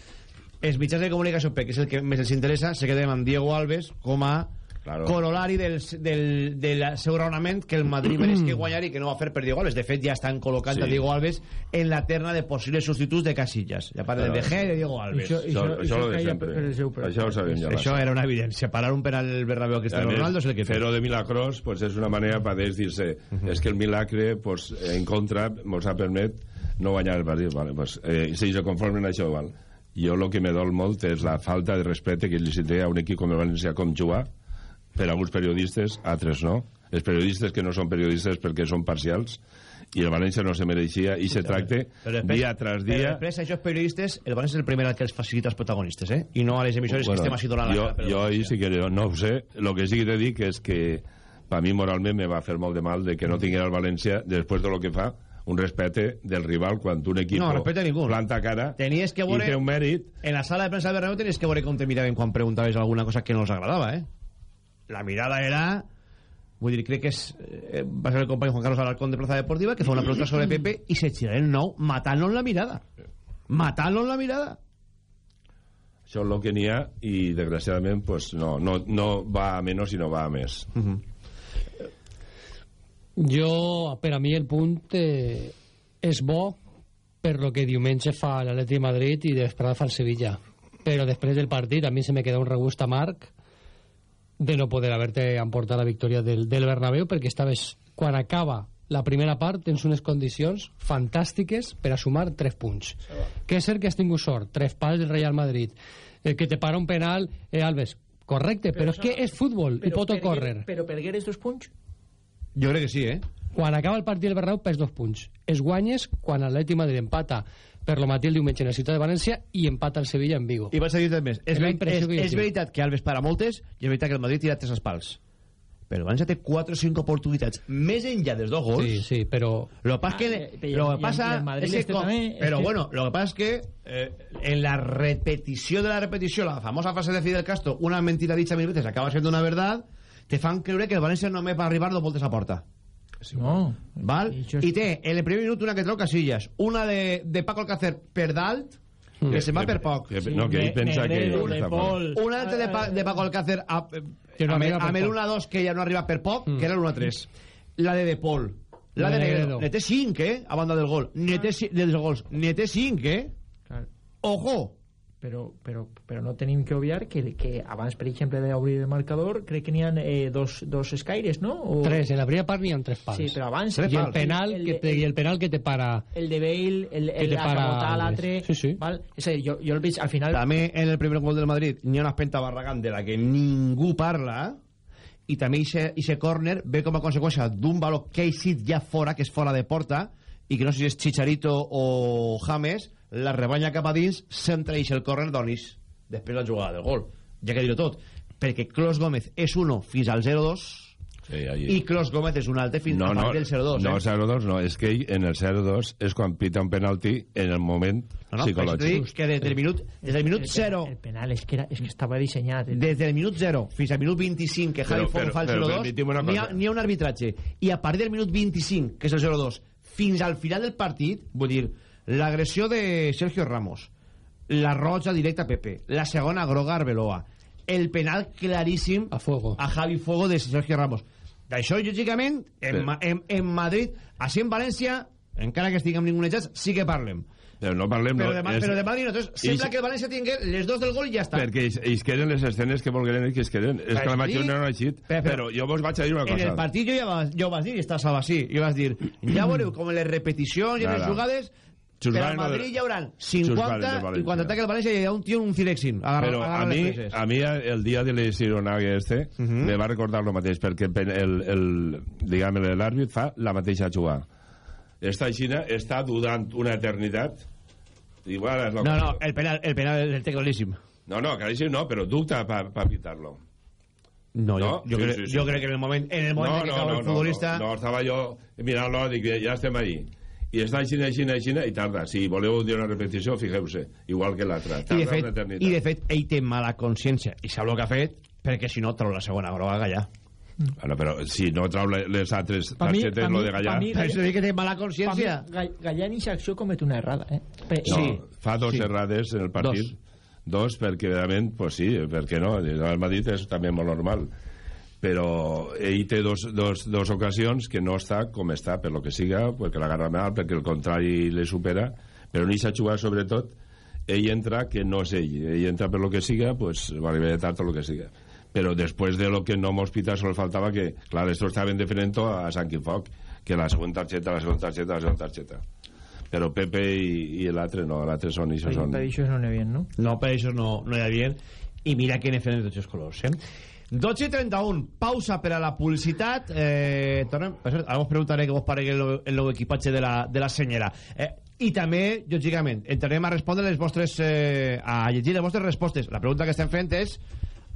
Speaker 1: els mitjans de comunicació, que és el que més els interessa, se quedem amb Diego Alves com a
Speaker 10: Claro.
Speaker 1: corolari del, del, del seu raonament que el Madrid mereix que guanyar i que no va fer per Diego Alves. De fet, ja estan col·locant
Speaker 10: Sí.
Speaker 1: a Diego Alves en la terna de possibles substituts de Casillas. Ja parla de
Speaker 10: Però-
Speaker 1: De Gea i de Diego Alves.
Speaker 10: Això- això- Això- això de sempre. per el seu. Això ho sabem ja,
Speaker 1: Això era una evidència. Parar un penal al Bernabéu a Cristiano Ronaldo és el que té.
Speaker 10: fer-ho de milagros pues, és una manera per dir-se és que el milagre pues, en contra ens ha permet no guanyar el partit vale, pues, eh, si se conformen a això val. jo el que me dol molt és la falta de respecte que li té a un equip com el València com jugar per a alguns periodistes, altres no els periodistes que no són periodistes perquè són parcials i el València no se mereixia i se tracte
Speaker 1: Però després-
Speaker 10: dia tras
Speaker 1: Però
Speaker 10: dia
Speaker 1: després, això, els periodistes, el València és el primer al que els facilita els protagonistes, eh? I no a les emissores
Speaker 10: Bueno,
Speaker 1: que estem així donant la
Speaker 10: jo,
Speaker 1: cara.
Speaker 10: jo ahí
Speaker 1: València.
Speaker 10: sí que no, ho sé el que sí que te dic és que per mi moralment me va fer molt de mal de que no tinguera el València després de lo que fa un respecte del rival quan un equip
Speaker 1: No,
Speaker 10: planta cara
Speaker 1: Tenies que
Speaker 10: i
Speaker 1: veure...
Speaker 10: té un mèrit
Speaker 1: En la sala de premsa del Bernabéu tenies que veure com te miraven quan preguntaves alguna cosa que no els agradava, eh? La mirada era... Vull dir, crec que és, eh, va ser el company Juan Carlos Alarcón de Plaza Deportiva que fa una pregunta sobre Pepe i se tiraren nou matant-lo en la mirada. Matant-lo en la mirada.
Speaker 10: això és el que n'hi ha i desgraciadament pues, no, no, no va a menys sinó va a més
Speaker 8: Jo, per a mi, el punt eh, és bo per lo que diumenge fa l'Atleti de Madrid i després fa el Sevilla. Però després del partit a mi se me queda un regust amarg de no poder haver-te emportat la victòria del, del Bernabéu perquè estaves, quan acaba la primera part, tens unes condicions fantàstiques per a sumar 3 punts. Que és cert que has tingut sort, 3 pals del Real Madrid, eh, que te para un penal, eh, Alves, correcte, però, però és que és futbol i pot ocórrer.
Speaker 11: Però per aquests dos punts
Speaker 1: Jo crec que sí, eh?
Speaker 8: quan acaba el partit del Bernabéu perds dos punts es guanyes quan l'Atleti Madrid empata per lo matí el diumenge en la ciutat de València i empata el Sevilla en Vigo
Speaker 1: I vaig a dir més. És,
Speaker 8: impressió
Speaker 1: és,
Speaker 8: que
Speaker 1: és veritat que Alves para moltes i és veritat que el Madrid tira tres pals. Però el València té 4 o 5 oportunitats més enllà dels dos gols.
Speaker 8: Sí, sí, però...
Speaker 1: Lo que pasa es que,
Speaker 11: Ah, eh, però
Speaker 1: lo que pasa
Speaker 11: i el Madrid
Speaker 1: es que
Speaker 11: este
Speaker 1: con-
Speaker 11: també, és
Speaker 1: pero
Speaker 11: que-
Speaker 1: bueno, lo que pasa es que eh, en la repetició de la repetició, la famosa frase de Fidel Castro, una mentira dicha mil veces acaba siendo una verdad, te fan creure que el València només va arribar dos voltes a porta.
Speaker 11: No
Speaker 1: Val? I té en el primer minut una que treu Casillas, una de, de Paco Alcácer per dalt, que se va per poc.
Speaker 10: que, no, que ell pensa que fora.
Speaker 1: Una altra de, pa, de Paco Alcácer a,
Speaker 8: Que no
Speaker 1: amb,
Speaker 8: per
Speaker 1: amb el
Speaker 8: poc.
Speaker 1: 1-2 que ja no arriba per poc, que era l'1-3 la de De Paul la,
Speaker 8: La
Speaker 1: de
Speaker 8: de
Speaker 1: Negredo,
Speaker 8: Negredo.
Speaker 1: ne té 5 eh, a banda del gol ne té, dels gols, ne té 5 eh
Speaker 11: Clar.
Speaker 1: ojo
Speaker 11: però, però, però no tenim que obviar que, que abans, per exemple, d'obrir el marcador crec que n'hi ha eh, dos, dos escaires, no? O...
Speaker 8: Tres, en la primera part n'hi ha tres pals.
Speaker 11: Sí, però abans...
Speaker 8: I el penal, que te, i el penal que te para...
Speaker 11: el de Bale, el,
Speaker 8: Que
Speaker 11: el,
Speaker 8: te
Speaker 11: la
Speaker 8: para
Speaker 11: l'altre...
Speaker 8: Sí, sí.
Speaker 11: Val? És a dir, jo, jo el veig al final...
Speaker 1: també en el primer gol del Madrid n'hi ha una espenta Barragán de la que ningú parla i també aquest córner ve com a conseqüència d'un valor que ha eixit ja fora, que és fora de porta i que no sé si és Chicharito o James la rebanya cap a dins centra eix el córner d'Onis després la jugada del gol ja que dir-ho tot perquè Clos Gómez és uno fins al 0-2
Speaker 10: Sí, allí.
Speaker 1: i Clos Gómez és un altre fins
Speaker 10: no,
Speaker 1: a
Speaker 10: no,
Speaker 1: del 0-2
Speaker 10: no,
Speaker 1: eh?
Speaker 10: 0-2 no, és que ell en el 0-2 és quan pita un penalti en el moment
Speaker 1: no, no,
Speaker 10: psicològic.
Speaker 1: dic que des del minut, des del minut 0
Speaker 11: El penal és que, era, és que estava dissenyat.
Speaker 1: des del minut 0 fins al minut 25 que Fogo
Speaker 10: però-
Speaker 1: fa el
Speaker 10: però
Speaker 1: 0-2
Speaker 10: permetim una
Speaker 1: n'hi ha, ha un arbitratge i a partir del minut 25 que és el 0-2 fins al final del partit vull dir, l'agressió de Sergio Ramos la roja directa a Pepe la segona groga a Arbeloa el penal claríssim
Speaker 8: a, Fuego.
Speaker 1: a Javi Fuego de Sergio Ramos d'això lògicament en, Ma- en, en Madrid així en València encara que estiguem ningunejats sí que parlem
Speaker 10: Però no parlem...
Speaker 1: però,
Speaker 10: no,
Speaker 1: de, Ma-
Speaker 10: és-
Speaker 1: però de Madrid no entonces, sembla
Speaker 10: Ix-
Speaker 1: que el València tingui les dos del gol i ja està
Speaker 10: perquè ells, ells queren les escenes que volgueren que es queren. És que la majoria no han eixit.
Speaker 1: Però-
Speaker 10: Però, jo vos vaig a dir una
Speaker 1: En
Speaker 10: cosa.
Speaker 1: el partit jo ja, vas, jo vas dir, i estàs així, i vas dir, ja [CLEARS THROAT] veureu com en les repeticions i en les jugades, per
Speaker 10: Xusgaren
Speaker 1: al
Speaker 10: lo de-
Speaker 1: Madrid hi haurà
Speaker 10: Xusgaren
Speaker 1: 50
Speaker 10: del
Speaker 1: i quan ataca el València hi ha un tio en un Cirexin. Agarra,
Speaker 10: Però a
Speaker 1: agarra
Speaker 10: mi, a mi el dia de l'Esironague este me va recordar el mateix perquè el, el, diguem, l'àrbit fa la mateixa jugada. Esta Xina està dudant una eternitat igual és
Speaker 1: No, no, el penal, el penal el té claríssim.
Speaker 10: No, no, claríssim no, però dubta per pa, pa pitar-lo.
Speaker 1: No,
Speaker 10: No?
Speaker 1: jo, jo,
Speaker 10: Sí,
Speaker 1: crec,
Speaker 10: sí, sí.
Speaker 1: jo crec que en el moment, en el moment
Speaker 10: no,
Speaker 1: que
Speaker 10: no,
Speaker 1: acaba
Speaker 10: no,
Speaker 1: el
Speaker 10: no,
Speaker 1: futbolista...
Speaker 10: No, no, estava jo mirant-lo, dic, ja estem allí. I està així, així, així, i tarda. Si voleu dir una repetició, fixeu-se, igual que l'altra.
Speaker 1: I de,
Speaker 10: una
Speaker 1: fet,
Speaker 10: eternitat.
Speaker 1: I de fet, ell té mala consciència i sap el que ha fet, perquè si no treu la segona groga ja.
Speaker 10: Bueno, però si no trau le- les altres
Speaker 11: Pa mi-
Speaker 10: targetes,
Speaker 11: pa
Speaker 10: lo
Speaker 11: mi-
Speaker 10: de Gallà...
Speaker 11: mi-
Speaker 1: Per això dic que té mala consciència.
Speaker 11: Mi, Ga- Gallà en aquesta acció comet una errada, eh? Pe-
Speaker 10: No,
Speaker 11: sí.
Speaker 10: fa dos
Speaker 11: Sí.
Speaker 10: errades en el partit. Dos. perquè realment, pues sí, perquè no, el Madrid és també molt normal. Però ell té dos, dos, dos ocasions que no està com està, per lo que siga, perquè l'agarra mal, perquè el contrari le supera, però en aquesta jugada, sobretot, ell entra que no és ell. Ell entra per lo que siga, pues va arribar de tard o lo que siga. Però després de lo que no mos pita solo faltava que, clar, esto estaven diferent a Sant Quinfoc, que la segona targeta, la segona targeta, la segona targeta. Però Pepe i, i l'altre no, l'altre són, això
Speaker 11: Per,
Speaker 10: són...
Speaker 11: per això no n'hi havia, no?
Speaker 1: No, per això no, no hi ha bien. I mira que n'he fet de tots els colors, eh? 12 i 31, pausa per a la publicitat. Eh, tornem, per cert, ara vos preguntaré que vos pare el, el nou equipatge de la, de la senyera. Eh, I també, lògicament, entrarem a respondre les vostres... Eh, a llegir les vostres respostes. La pregunta que estem fent és,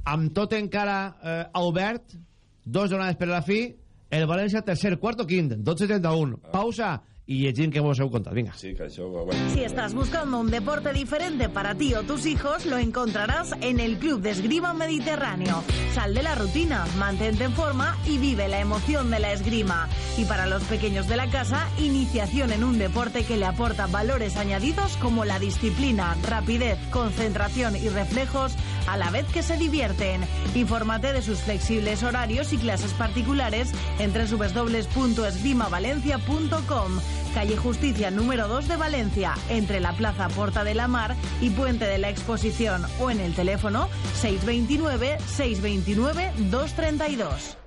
Speaker 1: amb tot encara eh, obert, dos jornades per a la fi, el València tercer, quart o quint, 12 i 31. Pausa i llegim què vos heu contat. Vinga.
Speaker 10: Sí, que això... Bueno.
Speaker 7: Si estás buscando un deporte diferente para ti o tus hijos, lo encontrarás en el Club de Esgrima Mediterráneo. Sal de la rutina, mantente en forma y vive la emoción de la esgrima. Y para los pequeños de la casa, iniciación en un deporte que le aporta valores añadidos como la disciplina, rapidez, concentración y reflejos a la vez que se divierten. Infórmate de sus flexibles horarios y clases particulares en www.esgrimavalencia.com. Calle Justicia número 2 de Valencia, entre la Plaza Porta de la Mar y Puente de la Exposición o en el teléfono 629-629-232.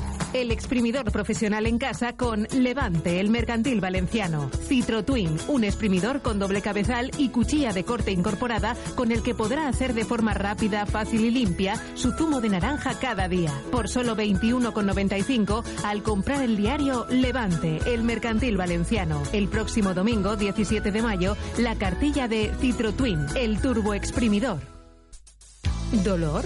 Speaker 5: El exprimidor profesional en casa con Levante, el mercantil valenciano. Citro Twin, un exprimidor con doble cabezal y cuchilla de corte incorporada con el que podrá hacer de forma rápida, fácil y limpia su zumo de naranja cada día. Por solo 21,95 al comprar el diario Levante, el mercantil valenciano. El próximo domingo, 17 de mayo, la cartilla de Citro Twin, el turbo exprimidor. ¿Dolor?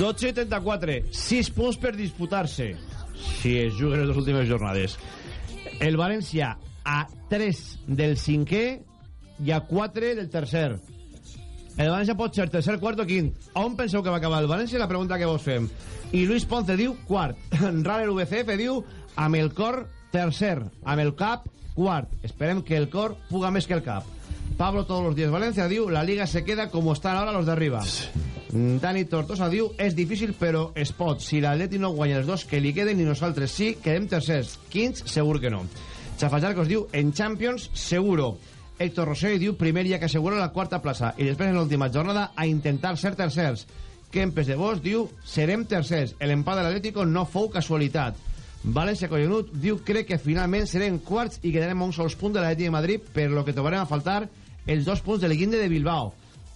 Speaker 1: Remember 12 i 34, 6 punts per disputar-se si es juguen les dues últimes jornades. El València a 3 del cinquè i a 4 del tercer. El València pot ser tercer, quart o quint. On penseu que va acabar el València? La pregunta que vos fem. I Luis Ponce diu quart. [LAUGHS] Raller VCF diu amb el cor tercer, amb el cap quart. Esperem que el cor puga més que el cap. Pablo todos los días Valencia diu la liga se queda como están ahora los de arriba. Dani Tortosa diu és difícil però es pot. Si l'Atleti no guanya els dos que li queden i nosaltres sí, quedem tercers. Quins, segur que no. Chafajarcos diu en Champions, seguro. Héctor Rosell diu primer ja que assegura la quarta plaça i després en l'última jornada a intentar ser tercers. Kempes de Bosch diu serem tercers. L'empat de l'Atlético no fou casualitat. València collonut diu crec que finalment serem quarts i quedarem a un sols punt de l'Atleti de Madrid per lo que trobarem a faltar els dos punts del guinde de Bilbao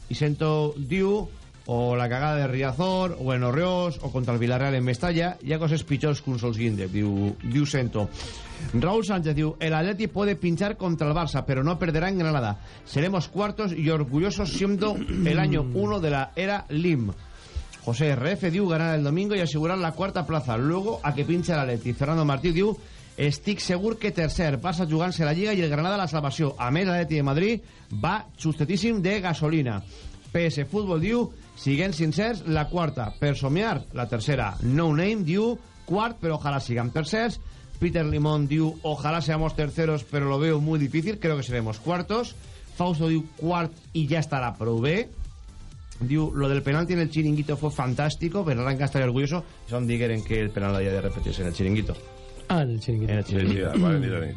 Speaker 1: i sento diu o la cagada de Riazor o en Orreós o contra el Villarreal en Mestalla hi ha coses pitjors que un guinde diu, diu sento Raúl Sánchez diu el Atleti puede pinchar contra el Barça pero no perderá en Granada seremos cuartos y orgullosos siendo el año uno de la era LIM José RF diu ganar el domingo y asegurar la cuarta plaza. Luego a que pinche l'Atleti. Fernando Martí diu estic segur que tercer Barça jugant-se la Lliga i el Granada la salvació. A més, l'Atleti de Madrid va justetíssim de gasolina. PS Futbol diu, siguent sincers, la quarta. Per somiar, la tercera. No Name diu, quart, però ojalá sigan tercers. Peter Limón diu, ojalá seamos terceros, pero lo veo muy difícil. Creo que seremos cuartos. Fausto diu, quart i ja estarà prou bé. Diu, lo del penalti en el chiringuito fue fantástico, pero Ranca estaría orgulloso. Son digeren que el penal había de repetirse en el chiringuito.
Speaker 8: Ah, en el chiringuito.
Speaker 1: En el chiringuito.
Speaker 10: vale.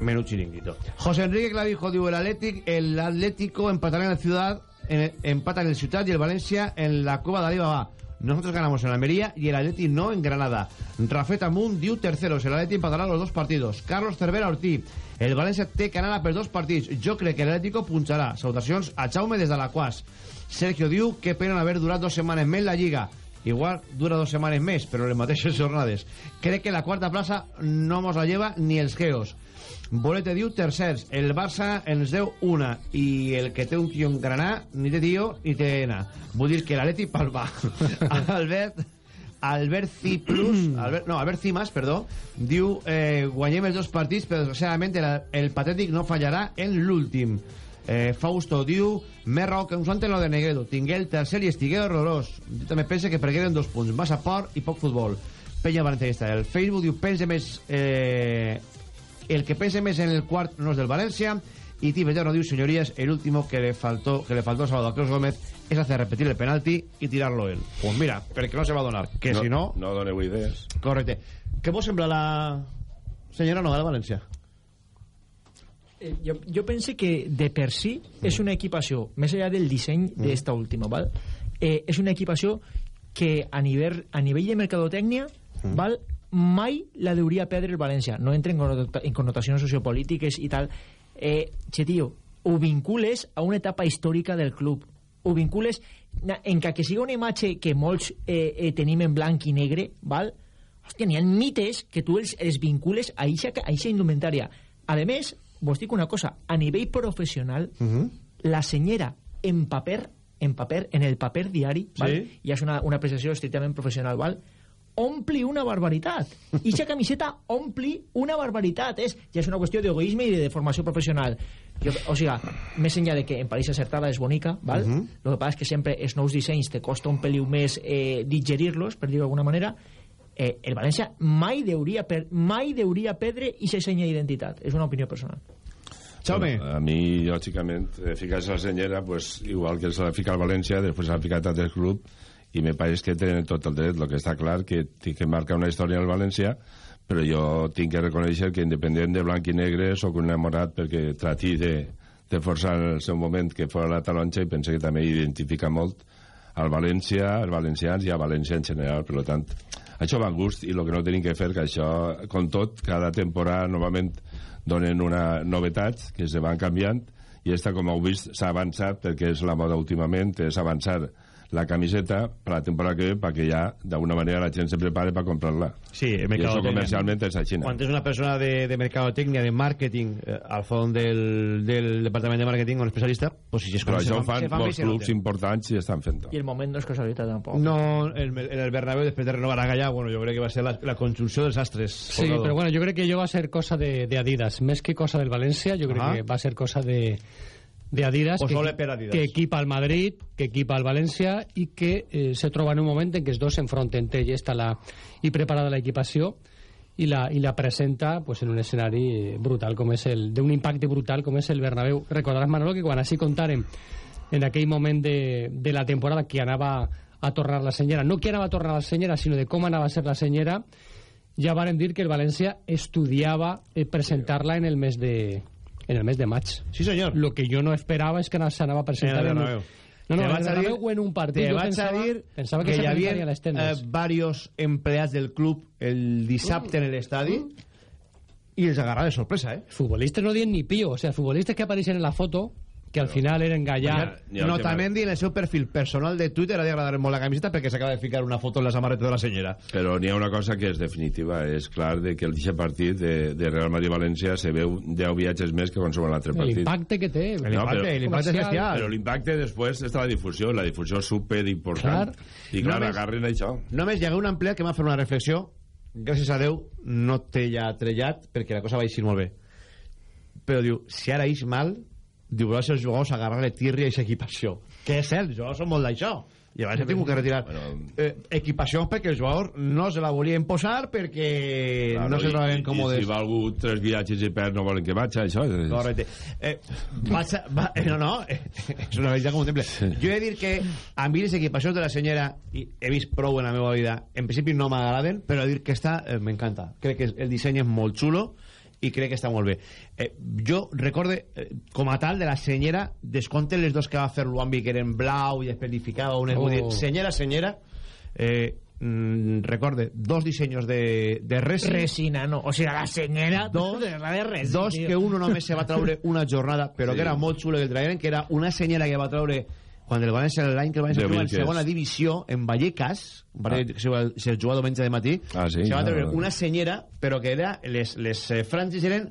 Speaker 1: Menú chiringuito. José Enrique Clavijo diu, el, Atlético, el Atlético empatará en la ciudad, en, empata en el Ciudad y el Valencia en la Cueva de Alibaba. Nosotros ganamos en Almería y el Atleti no en Granada. Rafeta Moon diu terceros. El Atleti empatarà los dos partidos. Carlos Cervera Ortí. El València té canala per dos partits. Jo crec que l'Atlético punxarà. Salutacions a Jaume des de la Quas. Sergio diu que pena no haver durat dos setmanes més la Lliga. Igual dura dos setmanes més, però les mateixes jornades. Crec que la quarta plaça no mos la lleva ni els geos. Bolete diu tercers. El Barça ens deu una. I el que té un tio en granà ni té tio ni té ena. Vull dir que l'Atleti palma. [LAUGHS] Albert... Albert Ciplus, [CLEARS THROAT] Albert, no, Albert Cimas, perdó, diu eh, guanyem els dos partits, però desgraciadament el, el patètic no fallarà en l'últim. Eh, Fausto diu raó que nosaltres en lo de Negredo tingué el tercer i estigué horrorós. Jo també pense que pergueren dos punts massa por i poc futbol. Penya Valencianista el Facebook diu pense més eh, el que pense més en el quart no és del València. Y Tibetano diu señorías el último que le faltó que le faltó sábado a Carlos Gómez es hacer repetir el penalti y tirarlo él. Pues mira perquè no se va a donar que
Speaker 10: no,
Speaker 1: si no
Speaker 10: No doneu idees.
Speaker 1: correcte. Què vos sembla la senyora nova de València?
Speaker 11: Eh, jo, jo pense que de per si és una equipació, més enllà del disseny d'esta última, val? Eh, és una equipació que a nivell, a nivell de mercadotècnia val? mai la deuria perdre el València. No entra en, connota- en connotacions sociopolítiques i tal. Eh, che, tio, ho vincules a una etapa històrica del club. Ho vincules en que, que siga una imatge que molts eh, eh, tenim en blanc i negre, val? Hòstia, n'hi ha mites que tu els, els vincules a eixa, a eixa indumentària. A més, vos dic una cosa, a nivell professional, la senyera en paper, en paper, en el paper diari, val?
Speaker 1: Sí.
Speaker 11: ja és una, una apreciació estrictament professional, val? ompli una barbaritat. Ixa camiseta ompli una barbaritat. És, ja és una qüestió d'egoisme i de formació professional. Jo, o sigui, més enllà de que en París acertada és bonica, val?
Speaker 1: Mhm.
Speaker 11: Lo que passa és que sempre els nous dissenys te costa un peliu més eh, digerir-los, per dir-ho d'alguna manera, eh, el València mai deuria, per, mai deuria perdre i se senya d'identitat. És una opinió personal.
Speaker 1: Jaume.
Speaker 10: Bueno, a mi, lògicament, eh, ficar-se la senyera, pues, igual que se la fica al València, després s'ha ficat a altres club, i me pareix que tenen tot el dret. El que està clar que tinc que marcar una història al València, però jo tinc que reconèixer que independent de blanc i negre sóc un enamorat perquè trati de, de forçar en el seu moment que fora la talonxa i pense que també identifica molt al València, als valencians i a València en general, per tant això va a gust i el que no tenim que fer que això, com tot, cada temporada novament donen una novetats que se van canviant i esta, com heu vist, s'ha avançat perquè és la moda últimament, és avançar la camiseta per la temporada que ve perquè ja d'alguna manera la gent se prepare per comprar-la
Speaker 1: Sí,
Speaker 10: i això comercialment és així
Speaker 1: Quan és una persona de, de mercadotecnia, de màrqueting, eh, al fons del, del departament de màrqueting, un especialista, pues si es
Speaker 10: però això ho fan
Speaker 1: fan
Speaker 10: molts clubs importants i estan fent-ho
Speaker 11: I el moment no és casualitat tampoc.
Speaker 1: No, el, el Bernabéu, després de renovar a Gallà, bueno, jo crec que va ser la, la conjunció dels astres.
Speaker 8: Sí, pero bueno, yo creo que yo va a ser cosa de, de Adidas. Más que cosa del Valencia, yo creo
Speaker 1: Ajá.
Speaker 8: que va a ser cosa de, de Adidas,
Speaker 1: Pues
Speaker 8: que,
Speaker 1: per Adidas.
Speaker 8: que equipa al Madrid, que equipa al Valencia y que eh, se troba en un moment en què els dos s'enfronten. Té ja està la, i preparada la equipació i la, i la presenta pues, en un escenari brutal com és el d'un impacte brutal com és el Bernabéu. Recordaràs, Manolo, que quan així contàrem en aquell moment de, de la temporada que anava a tornar la senyera, no que anava a tornar la senyera, sinó de com anava a ser la senyera, ja varen dir que el València estudiava eh, presentar-la en el mes de en el mes de maig.
Speaker 1: Sí, senyor.
Speaker 8: Lo que jo no esperava és que s'anava a presentar
Speaker 1: En el.
Speaker 8: No, no,
Speaker 1: vaig a dir-
Speaker 8: en un partit,
Speaker 1: Te vaig
Speaker 8: pensava-
Speaker 1: a dir
Speaker 8: pensava que
Speaker 1: que hi havia eh, varios empleats del club el dissabte en l'estadi i els agarra de sorpresa, eh?
Speaker 8: Futbolistes no dien ni pío, o sea, futbolistes que apareixen en la foto, que al final eren Gallar.
Speaker 1: Notamendi en el seu perfil personal de Twitter ha d'agradar molt la camiseta perquè s'acaba de ficar una foto en la samarreta de la senyora.
Speaker 10: Però n'hi ha una cosa que és definitiva, és clar de que el d'aquest partit de, de Real Madrid-València se veu 10 viatges més que qualsevol altre partit.
Speaker 8: L'impacte que té.
Speaker 10: però- Però l'impacte després està la difusió, la difusió és superimportant. I clar,
Speaker 1: Només-
Speaker 10: agarren això.
Speaker 1: Només hi ha un empleat que m'ha fet una reflexió gràcies a Déu no té ja trellat perquè la cosa va eixir molt bé però diu, si ara ix mal diu, veuràs els jugadors agarrar-le tirri a aquesta equipació que és cert, els jugadors són molt d'això i abans he tingut que retirar eh, equipació perquè els jugadors no se la volien posar perquè
Speaker 10: Claro,
Speaker 1: no se
Speaker 10: i-
Speaker 1: trobaven
Speaker 10: i-
Speaker 1: còmodes
Speaker 10: I si va algú tres viatges i perd, no volen que vaig, això.
Speaker 1: Correcte. Eh, vaig va, eh, no, no, eh, és una veritat com un temple. Jo he de dir que a mi les equipacions de la senyora i he vist prou en la meva vida, en principi no m'agraden, però he de dir que esta eh, m'encanta. Crec que el disseny és molt xulo i crec que està molt bé. Eh, jo recorde, eh, com a tal, de la senyera, descompte les dos que va fer l'Uambi, que eren blau i després li ficava un...
Speaker 8: Oh.
Speaker 1: Oh. Senyera, senyera, eh, mm, recorde, dos dissenyos de, de resin.
Speaker 11: Resina, no. O sigui, la senyera...
Speaker 1: Dos,
Speaker 11: la de
Speaker 1: dos que uno només se va traure una jornada, però
Speaker 10: Sí.
Speaker 1: que era molt xulo que el tragueren, que era una senyera que va traure quan el València l'any que el València estava en segona divisió en Vallecas que se va- se jugava diumenge de matí
Speaker 10: Ah, sí?
Speaker 1: se va
Speaker 10: Ah,
Speaker 1: treure una senyera però que era les, les eh, franges eren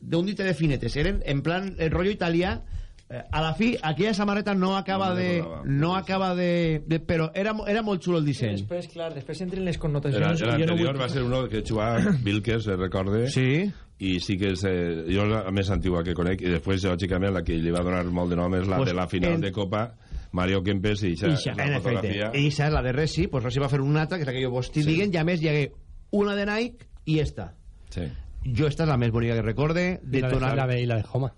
Speaker 1: d'un dite de finetes eren en plan el rotllo italià eh, a la fi aquella samarreta no acaba
Speaker 10: No
Speaker 1: de no acaba de, de però era, era molt xulo el disseny
Speaker 11: Després, clar, després entren les
Speaker 10: Era-
Speaker 11: connotacions... i jo no
Speaker 10: L'anterior
Speaker 11: vull-
Speaker 10: va ser uno que jugava Vilkes, se recorde.
Speaker 1: Sí.
Speaker 10: I sí que és... Eh, jo la més antigua que conec, i després, lògicament, la que li va donar molt de nom és la
Speaker 1: Pues
Speaker 10: de la final
Speaker 1: en-
Speaker 10: de Copa, Mario Kempes i Ixa,
Speaker 1: Ixa,
Speaker 10: la
Speaker 1: en efecte.
Speaker 10: fotografia.
Speaker 1: I Ixa és la de Resi, pues Resi va fer una altra, que és la que jo vos estic
Speaker 10: Sí.
Speaker 1: dient, i a més hi hagué una de Nike i esta.
Speaker 10: Sí.
Speaker 1: Jo esta és la més bonica que recorde.
Speaker 8: I
Speaker 1: De
Speaker 8: la de,
Speaker 1: tonar...
Speaker 8: la de, i la de Homa.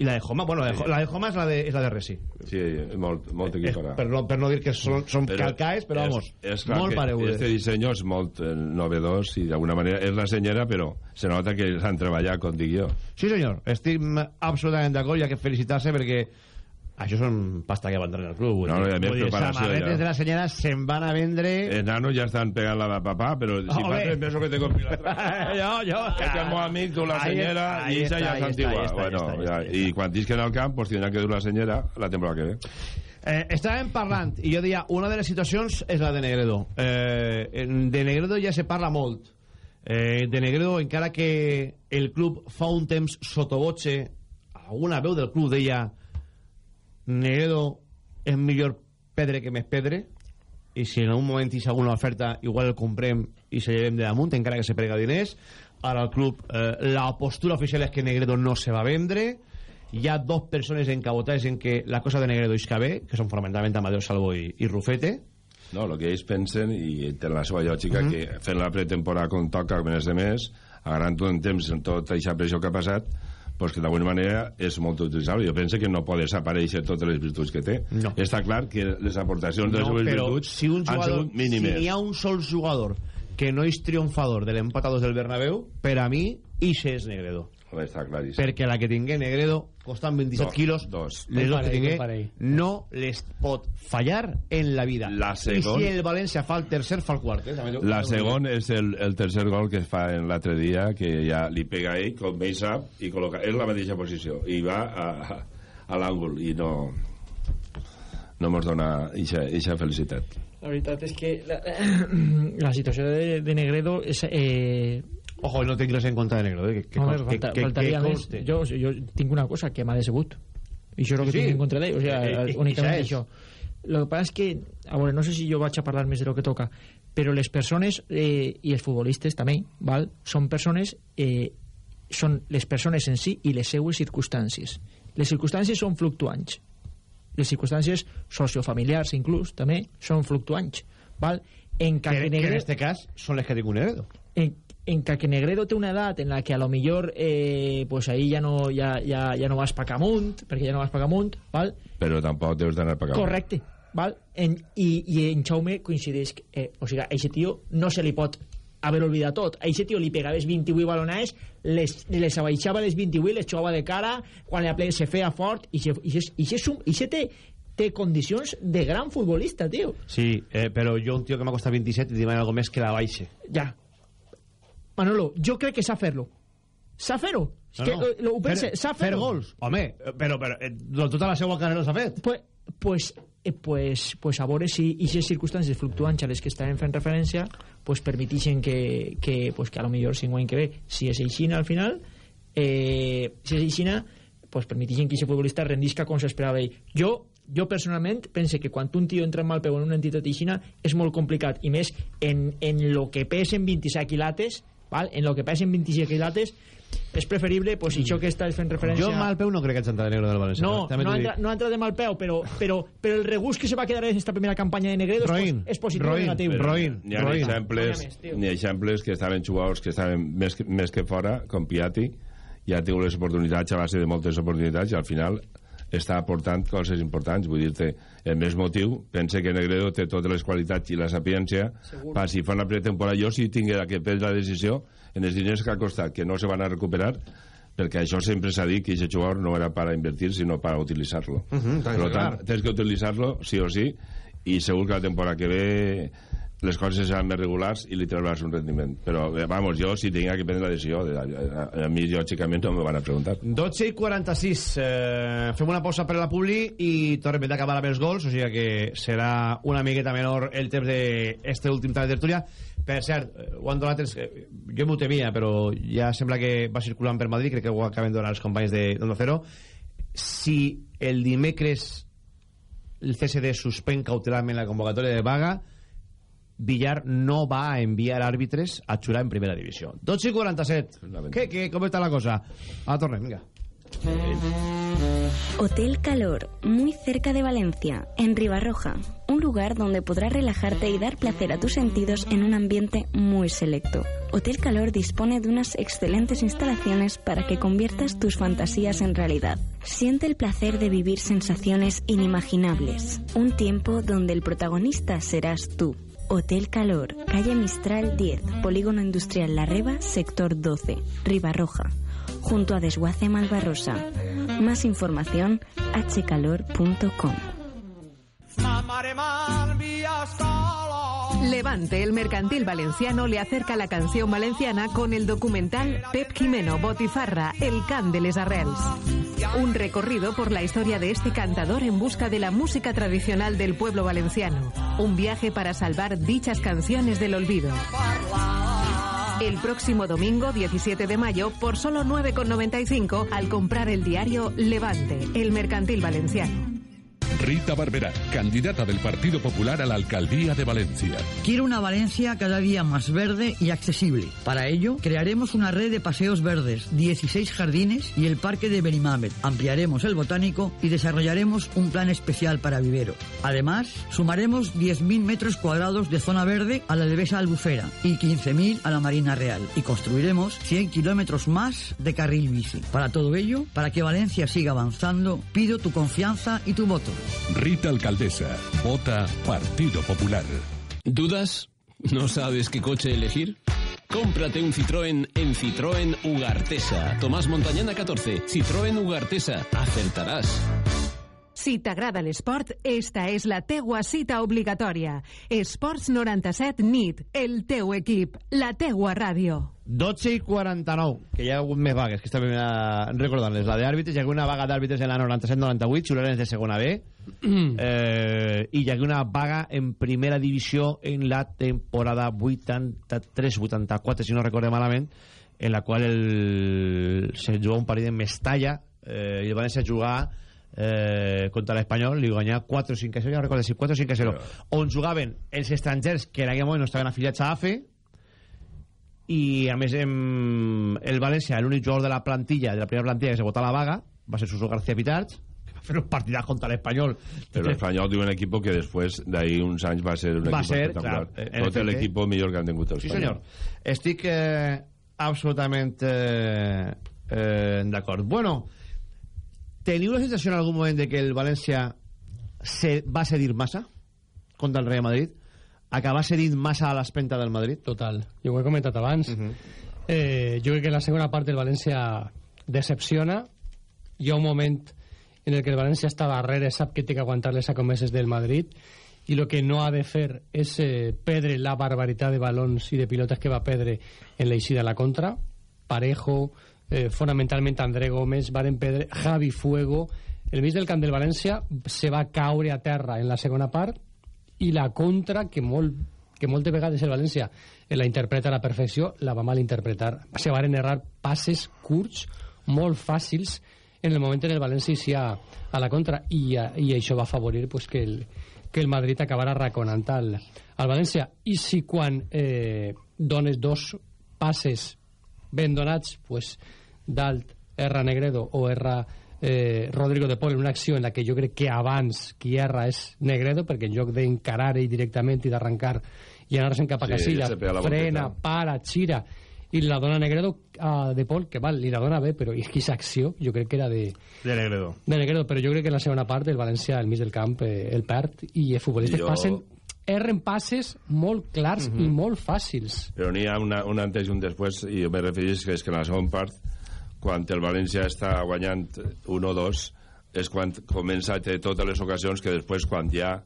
Speaker 1: I la de Homa, bueno, la de,
Speaker 10: Sí.
Speaker 1: la de Homa és la de, és la de Resi.
Speaker 10: Sí, molt, molt equiparat.
Speaker 1: Per no, per no dir que són, són
Speaker 10: Però
Speaker 1: calcaes, però
Speaker 10: és-
Speaker 1: vamos,
Speaker 10: és clar
Speaker 1: molt paregudes.
Speaker 10: Este disseny és molt eh, novedós i d'alguna manera és la senyera, però se nota que l'han treballat, com dic jo.
Speaker 1: Sí, senyor, estic absolutament d'acord, ha que felicitar-se perquè això són pasta que van treure al club.
Speaker 10: No, no, més preparació
Speaker 1: samarretes
Speaker 10: ja.
Speaker 1: de la senyora se'n van a vendre...
Speaker 10: Els nanos ja estan pegant la de papà, però si
Speaker 1: Home.
Speaker 10: fa tres mesos que te compri l'altra... [LAUGHS]
Speaker 1: jo, jo.
Speaker 10: És que el meu amic du la senyera
Speaker 1: ahí
Speaker 10: i ella ja
Speaker 1: ahí
Speaker 10: és antigua.
Speaker 1: està, ahí està,
Speaker 10: Bueno, ja,
Speaker 1: ahí
Speaker 10: I quan tisquen al camp, pues tindran que dur la senyera la temporada que ve.
Speaker 1: Eh, estàvem parlant, i jo deia, una de les situacions és la de Negredo. Eh, en- de Negredo ja se parla molt. Eh, de Negredo, encara que el club fa un temps sotobotxe, alguna veu del club deia Negredo és millor pedre que més pedre, i si en algun moment hi ha alguna oferta, igual el comprem i se llevem de damunt, encara que se prega diners. Ara el club, eh, la postura oficial és que Negredo no se va vendre, hi ha dos persones encabotades en que la cosa de Negredo és que bé, que són fonamentalment Amadeu Salvo i, i Rufete.
Speaker 10: No, el que ells pensen, i tenen la seva lògica,
Speaker 1: Mhm.
Speaker 10: que fent la pretemporada com toca, mes de mes, agarrant tot en temps en tota aquesta pressió que ha passat, pues que d'alguna manera és molt utilitzable. Jo penso que no pot desaparèixer totes les virtuts que té.
Speaker 1: No.
Speaker 10: Està clar que les aportacions de les
Speaker 1: No,
Speaker 10: seves virtuts
Speaker 1: si un
Speaker 10: han
Speaker 1: jugador,
Speaker 10: sigut mínimes.
Speaker 1: si n'hi ha un sol jugador que no és triomfador de l'empat a dos del Bernabéu, per a mi, ixe és Negredo.
Speaker 10: Home, està claríssim.
Speaker 1: perquè la que tingué Negredo costant 27
Speaker 10: Dos,
Speaker 1: quilos
Speaker 10: dos.
Speaker 1: les dos que tingué no les pot fallar en la vida
Speaker 10: La
Speaker 1: i
Speaker 10: segon-
Speaker 1: si el València fa el tercer fa el quart eh?
Speaker 10: La segon és el, el tercer gol que fa en l'altre dia, que ja li pega ell, com ell sap, i col·loca... És la mateixa posició, i va a, a, a l'àngul, i no... No mos dona eixa felicitat.
Speaker 11: La veritat és que la, [COUGHS] la situació de, de Negredo és... Eh,
Speaker 1: Ojo, no tinc res en compte de Negredo eh? que, que,
Speaker 11: Home,
Speaker 1: que,
Speaker 11: falta,
Speaker 1: que,
Speaker 11: faltaria
Speaker 1: que
Speaker 11: més. Jo, jo tinc una cosa que m'ha decebut. I això és el que
Speaker 1: Sí,
Speaker 11: tinc en contra d'ell. O sigui,
Speaker 1: Eh, eh,
Speaker 11: únicament
Speaker 1: això.
Speaker 11: El que passa és que, a veure, no sé si jo vaig a parlar més de lo que toca, però les persones, eh, i els futbolistes també, val? són persones, eh, són les persones en si i les seues circumstàncies. Les circumstàncies són fluctuants. Les circumstàncies sociofamiliars, inclús, també, són fluctuants. Val? En
Speaker 1: que, que en este cas són les que tinc un Negredo
Speaker 11: en, en que Negredo té una edat en la que a lo millor eh, pues ahí ja no, ja, ja, ja no vas pa camunt perquè ja no vas pa camunt val?
Speaker 10: Però tampoc deus d'anar per cap.
Speaker 11: correcte val? En, i, i en Jaume coincideix que, eh, o sigui, a aquest tio no se li pot haver oblidat tot. A aquest tio li pegaves 28 balonades, les, les abaixava les 28, les jugava de cara, quan la play se feia fort, i se, i se, i se, sum, i se té té condicions de gran futbolista, tio.
Speaker 1: Sí, eh, però jo un tio que m'ha costat 27 i demana alguna més que la baixe.
Speaker 11: Ja. Manolo, jo crec que sap fer-lo. Sap fer-ho. És que, eh, ho pense,
Speaker 1: fer,
Speaker 11: sap
Speaker 1: fer
Speaker 11: fer-ho.
Speaker 1: gols. Home, però, però eh, tota la seva carrera s'ha fet.
Speaker 11: Pues, pues, eh, pues, pues a veure si aquestes circumstàncies fluctuants a les que estàvem fent referència pues permetixen que, que, pues, que a lo millor si any que ve, si és aixina al final, eh, si és aixina, pues permetixen que aquest futbolista rendisca com s'esperava ell. Jo, jo personalment pense que quan un tio entra amb mal peu en una entitat aixina és molt complicat, i més en, en lo que pesen 27 quilates, val? en lo que pesen 27 quilates, és preferible, pues, això que estàs fent referència...
Speaker 1: Jo mal peu no crec que et de Negro del València.
Speaker 11: No,
Speaker 1: També
Speaker 11: no
Speaker 1: dic.
Speaker 11: entra, no ha entrat de mal peu, però, però, però el regust que se va quedar en esta primera campanya de Negredo és,
Speaker 1: Roín,
Speaker 11: pos- és positiu o
Speaker 1: Roín,
Speaker 11: negatiu.
Speaker 1: Roín,
Speaker 10: N'hi ha
Speaker 1: Roín.
Speaker 10: exemples,
Speaker 11: No hi ha
Speaker 10: exemples que estaven jugadors que estaven més que, més que fora, com Piatti, ja ha tingut les oportunitats a base de moltes oportunitats i al final està aportant coses importants. Vull dir-te, el més motiu, pense que Negredo té totes les qualitats i la sapiència
Speaker 11: Segur.
Speaker 10: per si fa una pretemporada. Jo, si tinguera que prendre la decisió, en els diners que ha costat, que no se van a recuperar, perquè això sempre s'ha dit que aquest jugador no era para invertir, sinó para utilizarlo.
Speaker 1: Mhm, està
Speaker 10: per
Speaker 1: clar.
Speaker 10: tant, tens que utilitzar-lo sí o sí, i segur que la temporada que ve les coses seran més regulars i li trauràs un rendiment. Però, eh, vamos, jo, si tinguera que prendre la decisió, a, a, a mi, lògicament, no me van a preguntar.
Speaker 1: 12 i 46 eh, fem una pausa per a la publi i tornem d'acabar amb els gols o sigui que serà una miqueta menor el temps d'este últim tall de tertúlia per cert, eh, ho han donat els, eh, jo m'ho temia però ja sembla que va circulant per Madrid crec que ho acaben donant els companys de d'Onda Cero si el dimecres el CSD suspèn cautelarment la convocatòria de vaga Villar no va a enviar àrbitres a xurar en primera divisió 12 i 47 què, què, com està la cosa? Ah, tornem, vinga
Speaker 12: Hotel Calor, muy cerca de Valencia, en Ribarroja. Un lugar donde podrás relajarte y dar placer a tus sentidos en un ambiente muy selecto. Hotel Calor dispone de unas excelentes instalaciones para que conviertas tus fantasías en realidad. Siente el placer de vivir sensaciones inimaginables. Un tiempo donde el protagonista serás tú. Hotel Calor, calle Mistral 10, Polígono Industrial La Reba, sector 12, Ribarroja, junto a Desguace Malvarrosa. Más información hcalor.com.
Speaker 5: Levante, el mercantil valenciano, le acerca la canción valenciana con el documental Pep Jimeno Botifarra, el can de les arrels. Un recorrido por la historia de este cantador en busca de la música tradicional del pueblo valenciano. Un viaje para salvar dichas canciones del olvido. El próximo domingo, 17 de mayo, por solo 9,95 al comprar el diario Levante, el mercantil valenciano.
Speaker 13: Rita Barberá, candidata del Partido Popular a la alcaldía de Valencia.
Speaker 14: Quiero una Valencia cada día más verde y accesible. Para ello, crearemos una red de paseos verdes, 16 jardines y el parque de Benimamet. Ampliaremos el botánico y desarrollaremos un plan especial para viveros. Además, sumaremos 10.000 metros cuadrados de zona verde a la Alvesa Albufera y 15.000 a la Marina Real. Y construiremos 100 kilómetros más de carril bici. Para todo ello, para que Valencia siga avanzando, pido tu confianza y tu voto.
Speaker 13: Rita Alcaldesa. Vota Partido Popular.
Speaker 19: ¿Dudas? ¿No sabes qué coche elegir? Cómprate un Citroën en Citroën Ugartesa. Tomás Montañana 14. Citroën Ugartesa. Acertarás.
Speaker 5: Si t'agrada l'esport, esta és la teua cita obligatòria. Esports 97 NIT, el teu equip, la teua ràdio.
Speaker 1: 12 i 49, que hi ha hagut més vagues, que estàvem eh, recordant-les. La d'àrbitres, hi ha hagut una vaga d'àrbitres en la 97-98, xurrenes de segona B, [CLEARS THROAT] eh, i hi ha hagut una vaga en primera divisió en la temporada 83-84, si no recorde malament, en la qual el, se jugava un partit en Mestalla, eh, i el València jugar eh, contra l'Espanyol, li guanyar 4 o 5 a 0, ja recordo si 4 o 5 a 0, on jugaven els estrangers que en aquell moment no estaven afiliats a AFE, i a més em, el València l'únic jugador de la plantilla de la primera plantilla que se votà a la vaga va ser Suso García Pitarch fer un partidàs contra l'Espanyol.
Speaker 10: Pero el español tiene un equipo que después de ahí uns anys va ser un
Speaker 1: Va ser,
Speaker 10: espectacular.
Speaker 1: clar,
Speaker 10: Tot l'equip millor que han tingut el
Speaker 1: sí senyor. Estic eh, absolutament eh, eh, d'acord. Bueno teniu la sensació en algun moment de que el València se, va cedir massa contra el Real Madrid acabar cedint massa a l'espenta del Madrid
Speaker 8: Total. Jo ho he comentat abans. eh, jo crec que la segona part del València decepciona. Hi ha un moment en el que el Valencia está darrere, sap que té que aguantar les acomeses del Madrid i el que no ha de fer és eh, perdre la barbaritat de balons i de pilotes que va perdre en l'eixida a la contra. Parejo, eh, fonamentalment André Gómez, varen perdre Javi Fuego. El mig del camp del València se va caure a terra en la segona part i la contra, que, molt, que moltes vegades el València eh, la interpreta a la perfecció, la va malinterpretar. Se varen errar passes curts, molt fàcils, en el moment en el València inicia a la contra i, a, i això va afavorir pues, que, el, que el Madrid acabarà raconant al, al València i si quan eh, dones dos passes ben donats pues, dalt erra Negredo o erra eh, Rodrigo de Pol en una acció en la que jo crec que abans qui erra és Negredo perquè en lloc d'encarar ell directament i d'arrencar i anar-se'n cap a
Speaker 10: Sí,
Speaker 8: Casilla frena,
Speaker 10: volteta.
Speaker 8: para, gira i la dona Negredo a De Pol, que val, li la dona bé però és que aquesta acció jo crec que era de,
Speaker 1: De Negredo.
Speaker 8: de Negredo, però jo crec que en la segona part el València al mig del camp eh, el perd i els futbolistes
Speaker 10: Jo-
Speaker 8: passen erren passes molt clars i molt fàcils
Speaker 10: Però n'hi ha una, un antes i un després, i jo me referís que és que en la segona part, quan el València està guanyant 1-2, és quan comença a tenir totes les ocasions que després, quan ja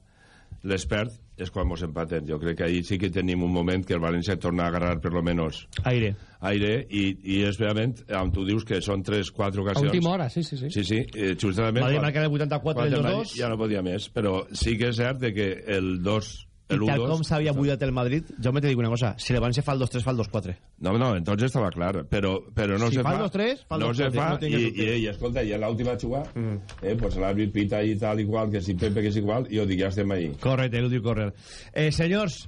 Speaker 10: les perd, és quan mos empaten. Jo crec que ahir sí que tenim un moment que el València torna a agarrar per lo menos
Speaker 1: Aire.
Speaker 10: aire i, i és realment, on tu dius que són 3-4
Speaker 8: a
Speaker 10: ocasions...
Speaker 8: última hora, sí, sí, sí,
Speaker 10: Sí, sí, eh, justament...
Speaker 1: Madrid
Speaker 10: quan-
Speaker 1: marca el 84
Speaker 10: quan
Speaker 1: el
Speaker 10: Madrid
Speaker 1: 2-2.
Speaker 10: Ja no podia més, però sí que és cert que el 2...
Speaker 1: I tal
Speaker 10: 1-2
Speaker 1: com s'havia buidat el Madrid, jo me te dic una cosa, si el València fa el 2-3, fa el 2-4.
Speaker 10: No, no, entonces estava clar, però, però no
Speaker 1: Si
Speaker 10: se
Speaker 1: fa
Speaker 10: fa.
Speaker 1: el 2-3, fa el
Speaker 10: no
Speaker 1: 2-4,
Speaker 10: se fa,
Speaker 1: no
Speaker 10: i, i, i, escolta, i l'última jugada, mm. eh, pues l'àrbit pita i tal igual, que si Pepe que és igual, i jo dic, ja estem ahí.
Speaker 1: Correcte, l'últim correr. Eh, senyors,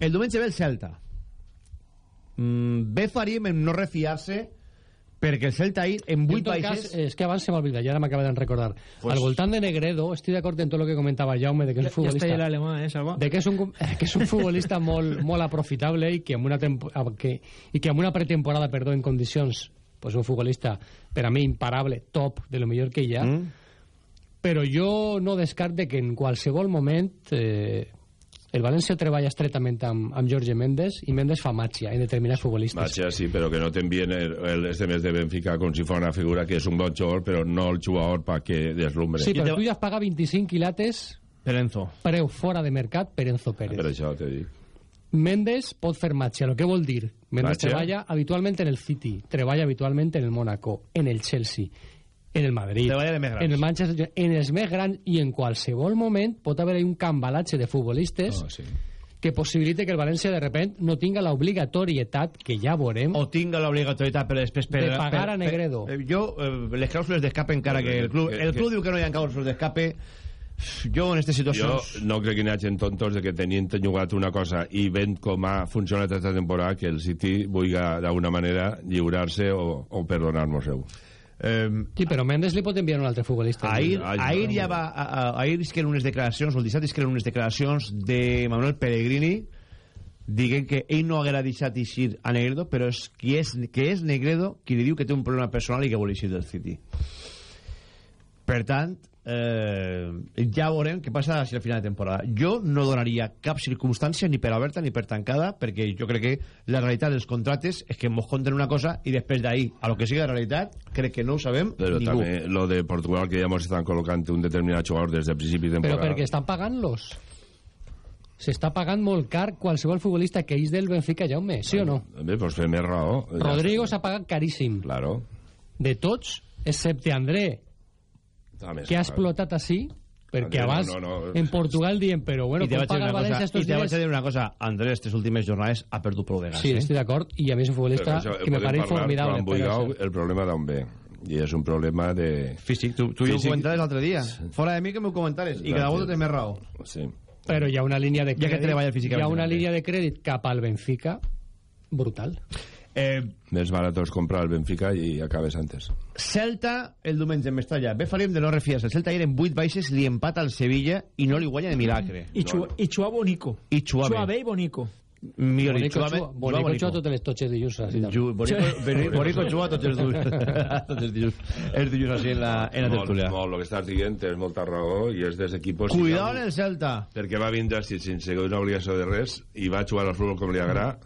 Speaker 1: el diumenge ve el Celta. Mm, bé faríem en no refiar-se perquè el Celta ahir, en
Speaker 8: Jo,
Speaker 1: 8
Speaker 8: en tot
Speaker 1: països...
Speaker 8: cas, és que abans se m'ha oblidat, i ara m'acaba de recordar.
Speaker 1: Pues-
Speaker 8: Al voltant de Negredo, estic d'acord en tot el que comentava Jaume, de que és un
Speaker 11: Ja
Speaker 8: futbolista...
Speaker 11: està ja l'alemà, eh, Salva?
Speaker 8: de que és un, [LAUGHS] que és un futbolista molt, molt aprofitable i que amb una, tempo, que, i que amb una pretemporada perdó, en condicions pues un futbolista per a mi imparable, top, de lo millor que hi ha
Speaker 1: Mm?
Speaker 8: però jo no descarte que en qualsevol moment eh, el València treballa estretament amb, amb Jorge Méndez i Méndez fa màgia en determinats futbolistes
Speaker 10: Vaja, sí, però que no t'envien el, mes de Benfica com si fos una figura que és un bon jugador, però no el jugador pa que deslumbre.
Speaker 8: sí, però tu ja has pagat 25 quilates
Speaker 1: Per Enzo.
Speaker 8: preu fora de mercat per Enzo Pérez
Speaker 10: Per això te dic.
Speaker 8: Méndez pot fer màgia, el que vol dir Méndez
Speaker 10: Màgia?
Speaker 8: treballa habitualment en el City treballa habitualment en el Mónaco en el Chelsea, en el Madrid en el Manchester en els més grans i en qualsevol moment pot haver un cambalatge de futbolistes
Speaker 10: Oh, sí.
Speaker 8: que possibilite que el València de repent no tinga l'obligatorietat que ja veurem
Speaker 1: O tinga l'obligatorietat però després per,
Speaker 8: De pagar a Negredo.
Speaker 1: Per, jo, eh, les clàusules d'escape encara que el club, el
Speaker 10: que-
Speaker 1: club diu que no hi ha clàusules d'escape jo en aquesta situació
Speaker 10: Jo no crec que n'hi hagi tontos de que tenint jugat una cosa i vent com ha funcionat aquesta temporada que el City vulgui d'alguna manera lliurar-se o, o perdonar-nos-ho.
Speaker 1: Eh,
Speaker 8: sí, però Méndez li pot enviar un altre futbolista
Speaker 1: Ahir, ahir
Speaker 10: no,
Speaker 1: ja
Speaker 10: no.
Speaker 1: va, a, a, ahir es que unes declaracions, o el dissabte es que unes declaracions de Manuel Pellegrini dient que ell no haguera deixat eixir a Negredo, però és, qui és, que és Negredo qui li diu que té un problema personal i que vol eixir del City. Per tant, eh, ja veurem què passa si al final de temporada. Jo no donaria cap circumstància ni per oberta ni per tancada, perquè jo crec que la realitat dels contractes és que ens conten una cosa i després d'ahir a lo que sigui la realitat, crec que no ho sabem
Speaker 10: Però
Speaker 1: ningú.
Speaker 10: també lo de Portugal, que ja ens estan col·locant un determinat jugador des de principi de
Speaker 8: però
Speaker 10: temporada.
Speaker 8: perquè estan pagant-los s'està pagant molt car qualsevol futbolista que és del Benfica, Jaume, sí o no?
Speaker 10: Bé, doncs fer més raó.
Speaker 8: Rodrigo s'ha pagat caríssim
Speaker 10: Claro.
Speaker 8: de tots, excepte André
Speaker 10: més,
Speaker 8: que ha explotat així perquè
Speaker 10: André, no,
Speaker 8: abans
Speaker 10: no, no.
Speaker 8: en Portugal dient però bueno,
Speaker 1: I te
Speaker 8: com
Speaker 1: vaig a dir
Speaker 8: paga el
Speaker 1: una
Speaker 8: València
Speaker 1: cosa, i te vaig
Speaker 8: diners
Speaker 1: a dir una cosa Andrés, aquestes últimes jornades ha perdut prou de gas
Speaker 8: sí,
Speaker 1: eh?
Speaker 8: estic d'acord i a més un futbolista
Speaker 10: Però això,
Speaker 8: que me pareix formidable però això-
Speaker 10: el problema d'on ve. I és un problema de...
Speaker 1: físic, tu, tu ja ho
Speaker 10: Físic.
Speaker 1: comentaves l'altre dia fora de mi que m'ho comentares i cada volta té més raó
Speaker 10: Sí.
Speaker 8: però hi ha una línia de
Speaker 1: Ja que
Speaker 8: crèdit
Speaker 1: treballa
Speaker 8: hi ha una línia de crèdit cap al Benfica brutal
Speaker 1: eh,
Speaker 10: Més barat és comprar el Benfica i acabes antes.
Speaker 1: Celta el diumenge en Mestalla. Bé faríem de no refiar-se. El Celta ayer en 8 baixes li empata al Sevilla i no li guanya de milagre.
Speaker 11: I, Chua, i Chua Bonico.
Speaker 1: i
Speaker 11: Chua bé i Bonico.
Speaker 1: millor dit,
Speaker 8: Bonico, Chua- Bonico. Chua totes les totxes dilluns així també.
Speaker 1: Ju- Bonico, Boni- Bonico Chua tots els dilluns [LAUGHS] tots els dilluns els dilluns així en la, en la
Speaker 10: Molt,
Speaker 1: tertúlia.
Speaker 10: molt, el que estàs dient és molta raó i és dels equipos...
Speaker 1: cuidado en el Celta.
Speaker 10: Perquè va vindre així, sense una obligació de res i va jugar al futbol com li agrada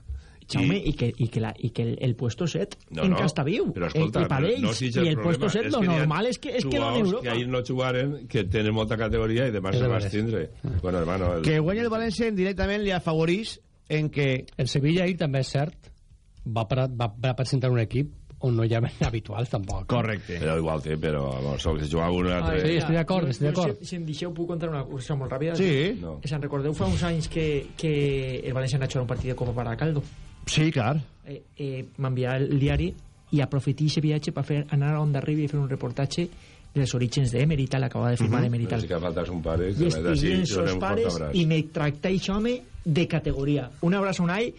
Speaker 11: Jaume, i, que, i que, la, i que el, el puesto set
Speaker 10: No,
Speaker 11: en
Speaker 10: no,
Speaker 11: Castaviu.
Speaker 10: però escolta,
Speaker 11: el, per ells,
Speaker 10: no, no és
Speaker 11: I el puesto set, lo
Speaker 10: ha
Speaker 11: normal és que, és que lo en Europa.
Speaker 10: que ahir no jugaren, que tenen molta categoria i demà se vas tindre. Bueno, hermano... El...
Speaker 1: Que guanya el València indirectament li afavorís en que...
Speaker 8: El Sevilla ahir també és cert, va, pre va, va presentar un equip on no hi ha [LAUGHS] habituals tampoc.
Speaker 1: Correcte.
Speaker 10: Però igual té, però vamos, que jugava un altre...
Speaker 8: Sí, estic d'acord, estic d'acord.
Speaker 11: Si, si em deixeu, puc contar una cosa molt ràpida?
Speaker 1: Sí.
Speaker 10: No.
Speaker 11: Se'n recordeu fa uns anys que, que el València anava a jugar un partit de Copa Baracaldo?
Speaker 1: Sí, clar.
Speaker 11: Eh, eh, M'envià el diari i aprofití aquest viatge per fer, anar a Onda Rivi i fer un reportatge dels orígens d'Emery, tal, acabava de firmar
Speaker 10: Mhm.
Speaker 11: Emery,
Speaker 10: Però
Speaker 11: tal.
Speaker 10: sí que falta son pare,
Speaker 11: I
Speaker 10: sí,
Speaker 11: sos pares i me tracta això, home, de categoria. Un abraç a Unai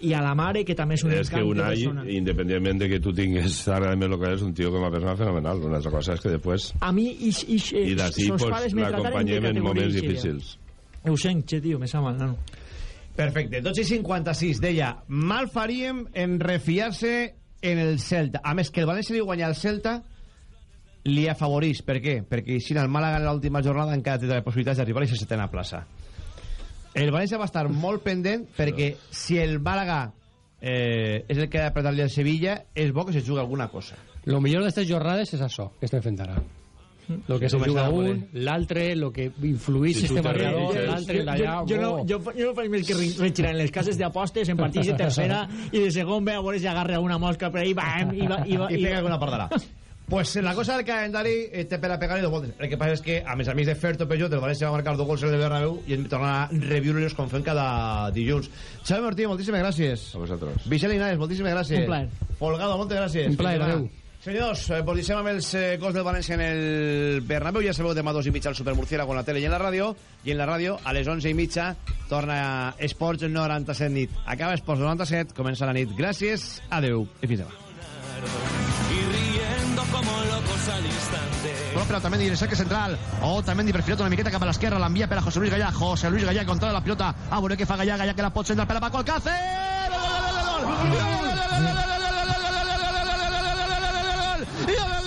Speaker 11: i a la mare, que també és un
Speaker 10: és que
Speaker 11: encant de
Speaker 10: Unai,
Speaker 11: persona.
Speaker 10: independientment de que tu tingues agradament lo que és, un tio com a persona fenomenal. Una altra cosa és que després...
Speaker 11: A mi, ix, ix, eh,
Speaker 10: I d'ací pues, l'acompanyem en moments difícils.
Speaker 11: Ho sent, che, tio, me sa mal, nano.
Speaker 1: Perfecte, 12 i 56, deia, mal faríem en refiar-se en el Celta. A més, que el València li guanya el Celta li afavorís. Per què? Perquè si el Màlaga en l'última jornada encara té possibilitats d'arribar a la setena plaça. El València va estar molt pendent perquè si el Màlaga eh, és el que ha d'apretar-li al Sevilla, és bo que se jugui alguna cosa.
Speaker 8: Lo millor d'aquestes jornades és això, que estem fent ara. Lo que
Speaker 1: Sí,
Speaker 8: se juga un, l'altre, lo que influïx
Speaker 10: tu
Speaker 8: este
Speaker 10: te
Speaker 8: marcador, l'altre, d'allà...
Speaker 11: jo, no, jo, jo no faig més que re- retirar en les cases d'apostes en partits de tercera [LAUGHS] i de segon ve a veure si agarra alguna mosca per ahí bam, i, va, i, va,
Speaker 1: I pega alguna pardalà. Pues la cosa del calendari eh, té per a pegar-hi dos voltes. El que passa és que, a més a més de Ferto Peugeot, el València va marcar dos gols en el Bernabéu i hem tornat a reviure-los com fem cada dilluns. Xavi Martí, moltíssimes gràcies.
Speaker 10: A vosaltres.
Speaker 1: Vicent Linares, moltíssimes gràcies.
Speaker 11: Un plaer.
Speaker 1: Folgado, moltes gràcies.
Speaker 8: Un plaer, adeu.
Speaker 1: Senyors, eh, deixem amb els eh, gols del València en el Bernabéu. Ja sabeu, demà dos i mitja al Supermurciélago en la tele i en la ràdio. I en la ràdio, a les onze i mitja, torna Esports 97 nit. Acaba Esports 97, comença la nit. Gràcies, adeu i fins demà.
Speaker 20: como locos al instante.
Speaker 1: Bueno, pero también el saque central. Oh, también per pilota una miqueta cap a l'esquerra. L'envia per a José Luis Gallà. José Luis Gallà controla la pilota. A veure què fa Gallà. Gallà que la pot centrar per a Paco Alcácer. Gol, gol, gol, gol, gol. 哎呀。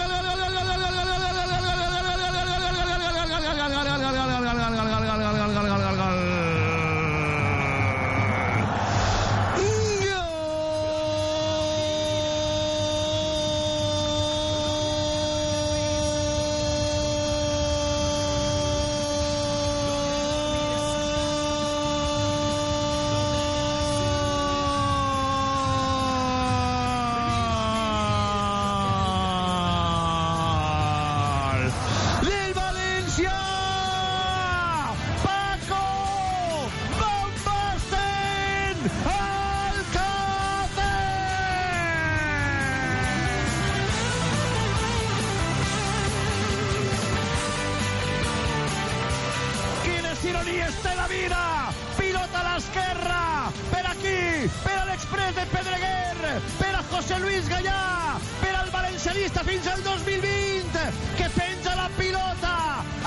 Speaker 1: Per a José Luis Gallà per al valencianista fins al 2020 que penja la pilota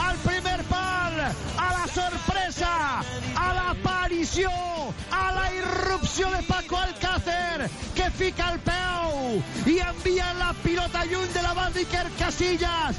Speaker 1: al primer pal a la sorpresa a l'aparició a la irrupció de Paco Alcácer que fica el peu i envia la pilota lluny de la Iker Casillas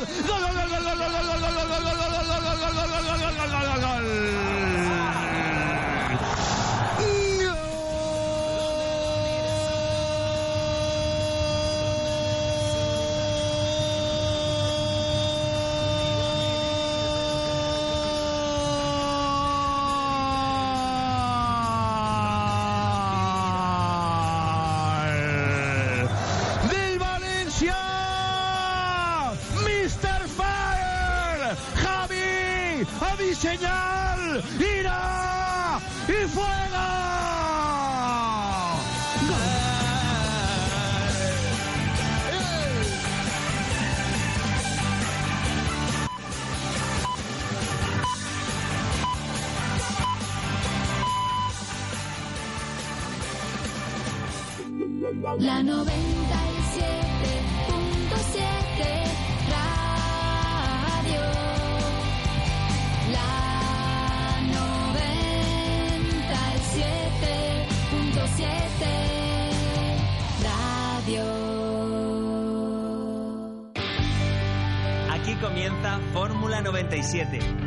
Speaker 1: gol, gol, gol, gol, gol, gol, gol, señal, irá y fuera.
Speaker 21: La
Speaker 22: novela. 97.